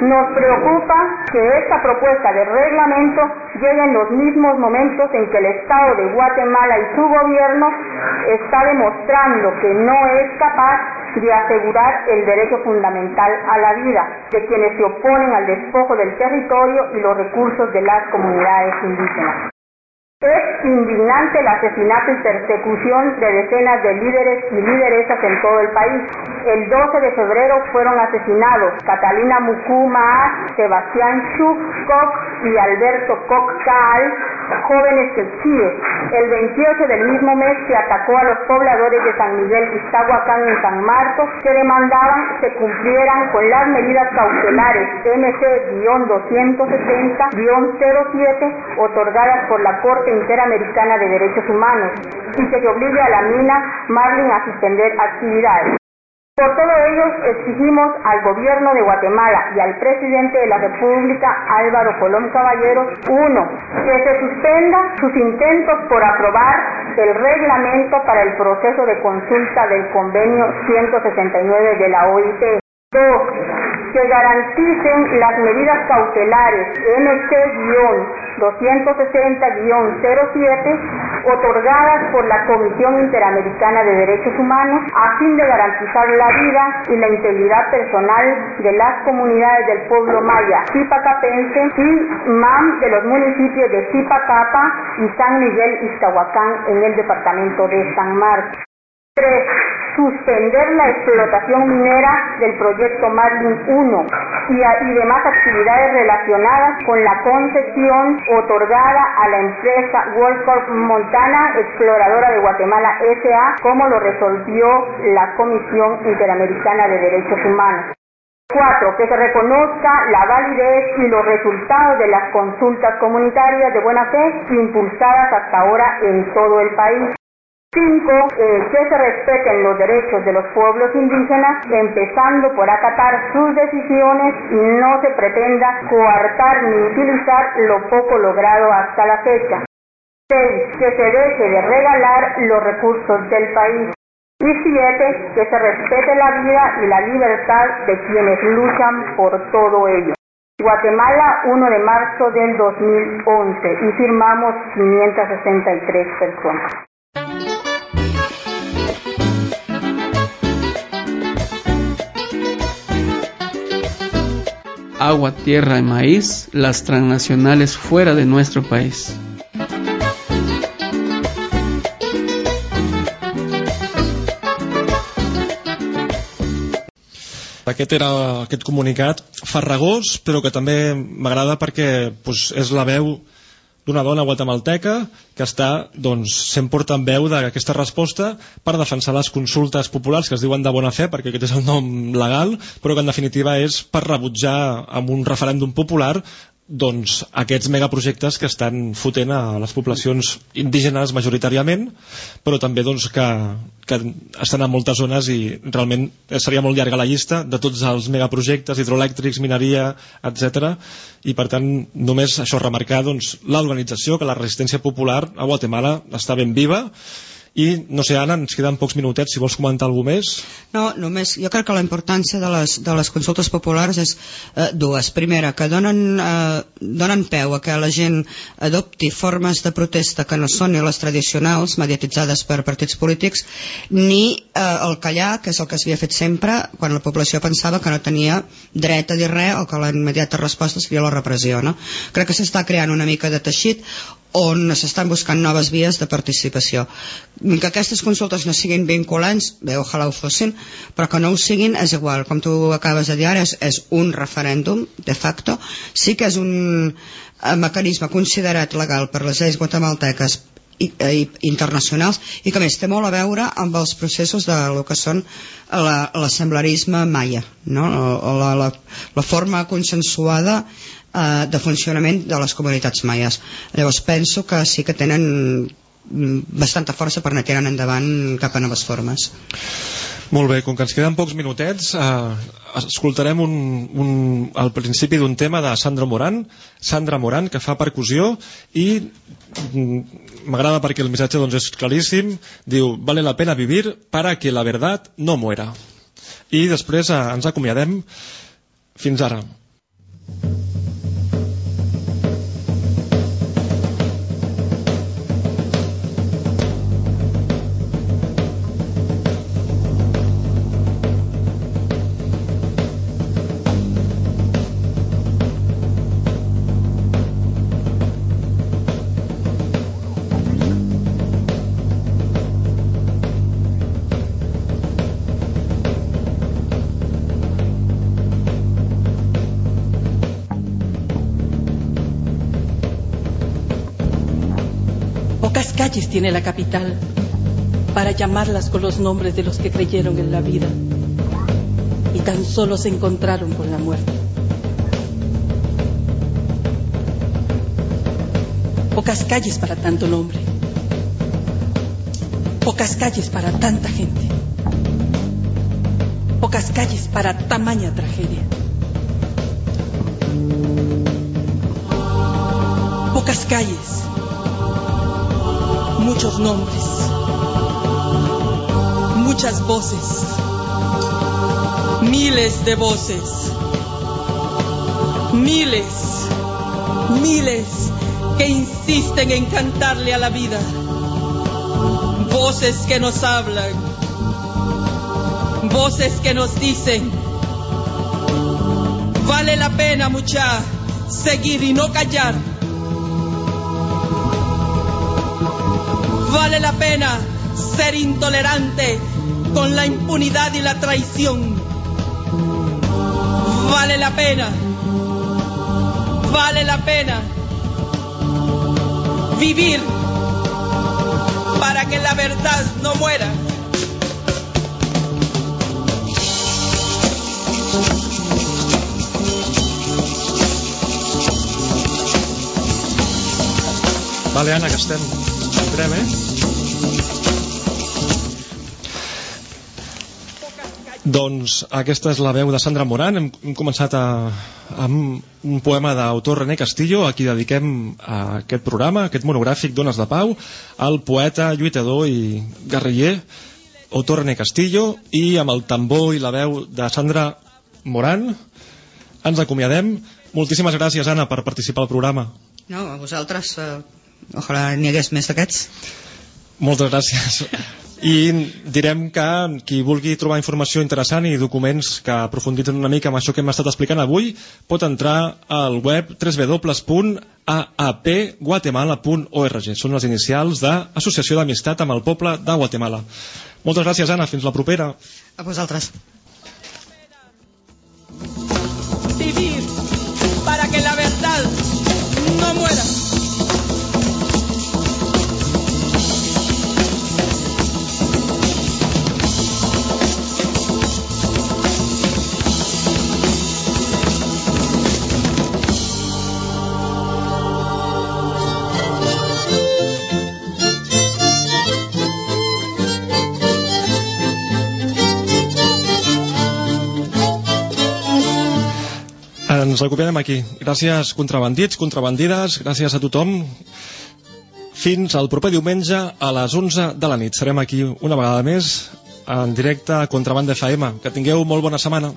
Nos preocupa que esta propuesta de reglamento llegue en los mismos momentos en que el Estado de Guatemala y su gobierno está demostrando que no es capaz de asegurar el derecho fundamental a la vida de quienes se oponen al despojo del territorio y los recursos de las comunidades indígenas. Es indignante el asesinato y persecución de decenas de líderes y lideresas en todo el país. El 12 de febrero fueron asesinados Catalina Mukuma, Sebastián Chuk y Alberto Kaal, jóvenes quechíes. El 28 del mismo mes se atacó a los pobladores de San Miguel Iztahuacán en San Marcos que demandaban se cumplieran con las medidas cautelares MC-270-07 otorgadas por la Corte Interamericana de Derechos Humanos y que se obligue a la mina Marlin a suspender actividades. Por todo ello, exigimos al gobierno de Guatemala y al presidente de la República, Álvaro Colón Caballero, uno, que se suspenda sus intentos por aprobar el reglamento para el proceso de consulta del convenio 169 de la OIT. Dos, que garanticen las medidas cautelares MC-260-07 otorgadas por la Comisión Interamericana de Derechos Humanos a fin de garantizar la vida y la integridad personal de las comunidades del pueblo maya Zipacapense y MAM de los municipios de Zipacapa y San Miguel Iztahuacán en el departamento de San Marcos. 3. Suspender la explotación minera del proyecto Marlin 1 y, demás actividades relacionadas con la concesión otorgada a la empresa Worldcorp Montana, exploradora de Guatemala S.A., como lo resolvió la Comisión Interamericana de Derechos Humanos. 4. Que se reconozca la validez y los resultados de las consultas comunitarias de buena fe impulsadas hasta ahora en todo el país. 5. que se respeten los derechos de los pueblos indígenas, empezando por acatar sus decisiones y no se pretenda coartar ni utilizar lo poco logrado hasta la fecha. 6. Que se deje de regalar los recursos del país. Y 7. Que se respete la vida y la libertad de quienes luchan por todo ello. Guatemala, 1 de marzo del 2011 y firmamos 563 personas. Agua, tierra y maíz, las transnacionales fuera de nuestro país. Aquest era aquest comunicat farragós, però que també m'agrada perquè doncs, és la veu d'una dona guatemalteca que està doncs, sent portaveu d'aquesta resposta per defensar les consultes populars que es diuen de bona fe, perquè aquest és el nom legal, però que en definitiva és per rebutjar amb un referèndum popular doncs, aquests megaprojectes que estan fotent a les poblacions indígenes majoritàriament, però també doncs, que, que estan en moltes zones i realment seria molt llarga la llista de tots els megaprojectes hidroelèctrics, mineria, etc. I per tant, només això remarcar doncs, l'organització, que la resistència popular a Guatemala està ben viva i no sé Anna, ens queden pocs minutets si vols comentar alguna més No, només, jo crec que la importància de les, de les consultes populars és eh, dues. Primera, que donen, eh, donen peu a que la gent adopti formes de protesta que no són ni les tradicionals, mediatitzades per partits polítics, ni eh, el callar, que és el que s'havia fet sempre quan la població pensava que no tenia dret a dir res o que la immediata resposta seria la repressió. No? Crec que s'està creant una mica de teixit on s'estan buscant noves vies de participació. Que aquestes consultes no siguin vinculants, bé, ojalà ho fossin, però que no ho siguin és igual. Com tu acabes de dir ara, és, és un referèndum, de facto. Sí que és un eh, mecanisme considerat legal per les lleis guatemalteques i, i, internacionals i que més té molt a veure amb els processos de lo que són la- l'assemblerisme maia no? la, la, la forma consensuada eh, de funcionament de les comunitats maies llavors penso que sí que tenen mm, bastanta força per anar tirant endavant cap a noves formes Molt bé, com que ens queden pocs minutets, eh, escoltarem un, un, al principi d'un tema de Sandra Moran, Sandra Moran, que fa percussió i mm, m'agrada perquè el missatge doncs, és claríssim, diu, vale la pena vivir para que la verdad no muera. I després eh, ens acomiadem fins ara. Pocas calles tiene la capital para llamarlas con los nombres de los que creyeron en la vida y tan solo se encontraron con la muerte. Pocas calles para tanto nombre. Pocas calles para tanta gente. Pocas calles para tamaña tragedia. Pocas calles muchos nombres, muchas voces, miles de voces, miles, miles que insisten en cantarle a la vida, voces que nos hablan, voces que nos dicen, vale la pena mucha seguir y no callar. Vale la pena ser intolerante con la impunidad y la traición. Vale la pena. Vale la pena vivir para que la verdad no muera. Vale, Anna, que estem. Entrem, eh? Doncs aquesta és la veu de Sandra Moran. Hem, hem començat a, amb un poema d'autor René Castillo, a qui dediquem a aquest programa, aquest monogràfic Dones de Pau, al poeta, lluitador i guerriller, autor René Castillo, i amb el tambor i la veu de Sandra Moran ens acomiadem. Moltíssimes gràcies, Anna, per participar al programa. no, a vosaltres eh, ojalà n'hi hagués més d'aquests Moltes gràcies. [LAUGHS] I direm que qui vulgui trobar informació interessant i documents que aprofunditzen una mica amb això que hem estat explicant avui pot entrar al web www.aapguatemala.org Són les inicials d'Associació d'Amistat amb el Poble de Guatemala. Moltes gràcies, Anna. Fins la propera. a vosaltres Ens acomiadem aquí. Gràcies, contrabandits, contrabandides, gràcies a tothom. Fins al proper diumenge a les 11 de la nit. Serem aquí una vegada més en directe a Contrabanda FM. Que tingueu molt bona setmana.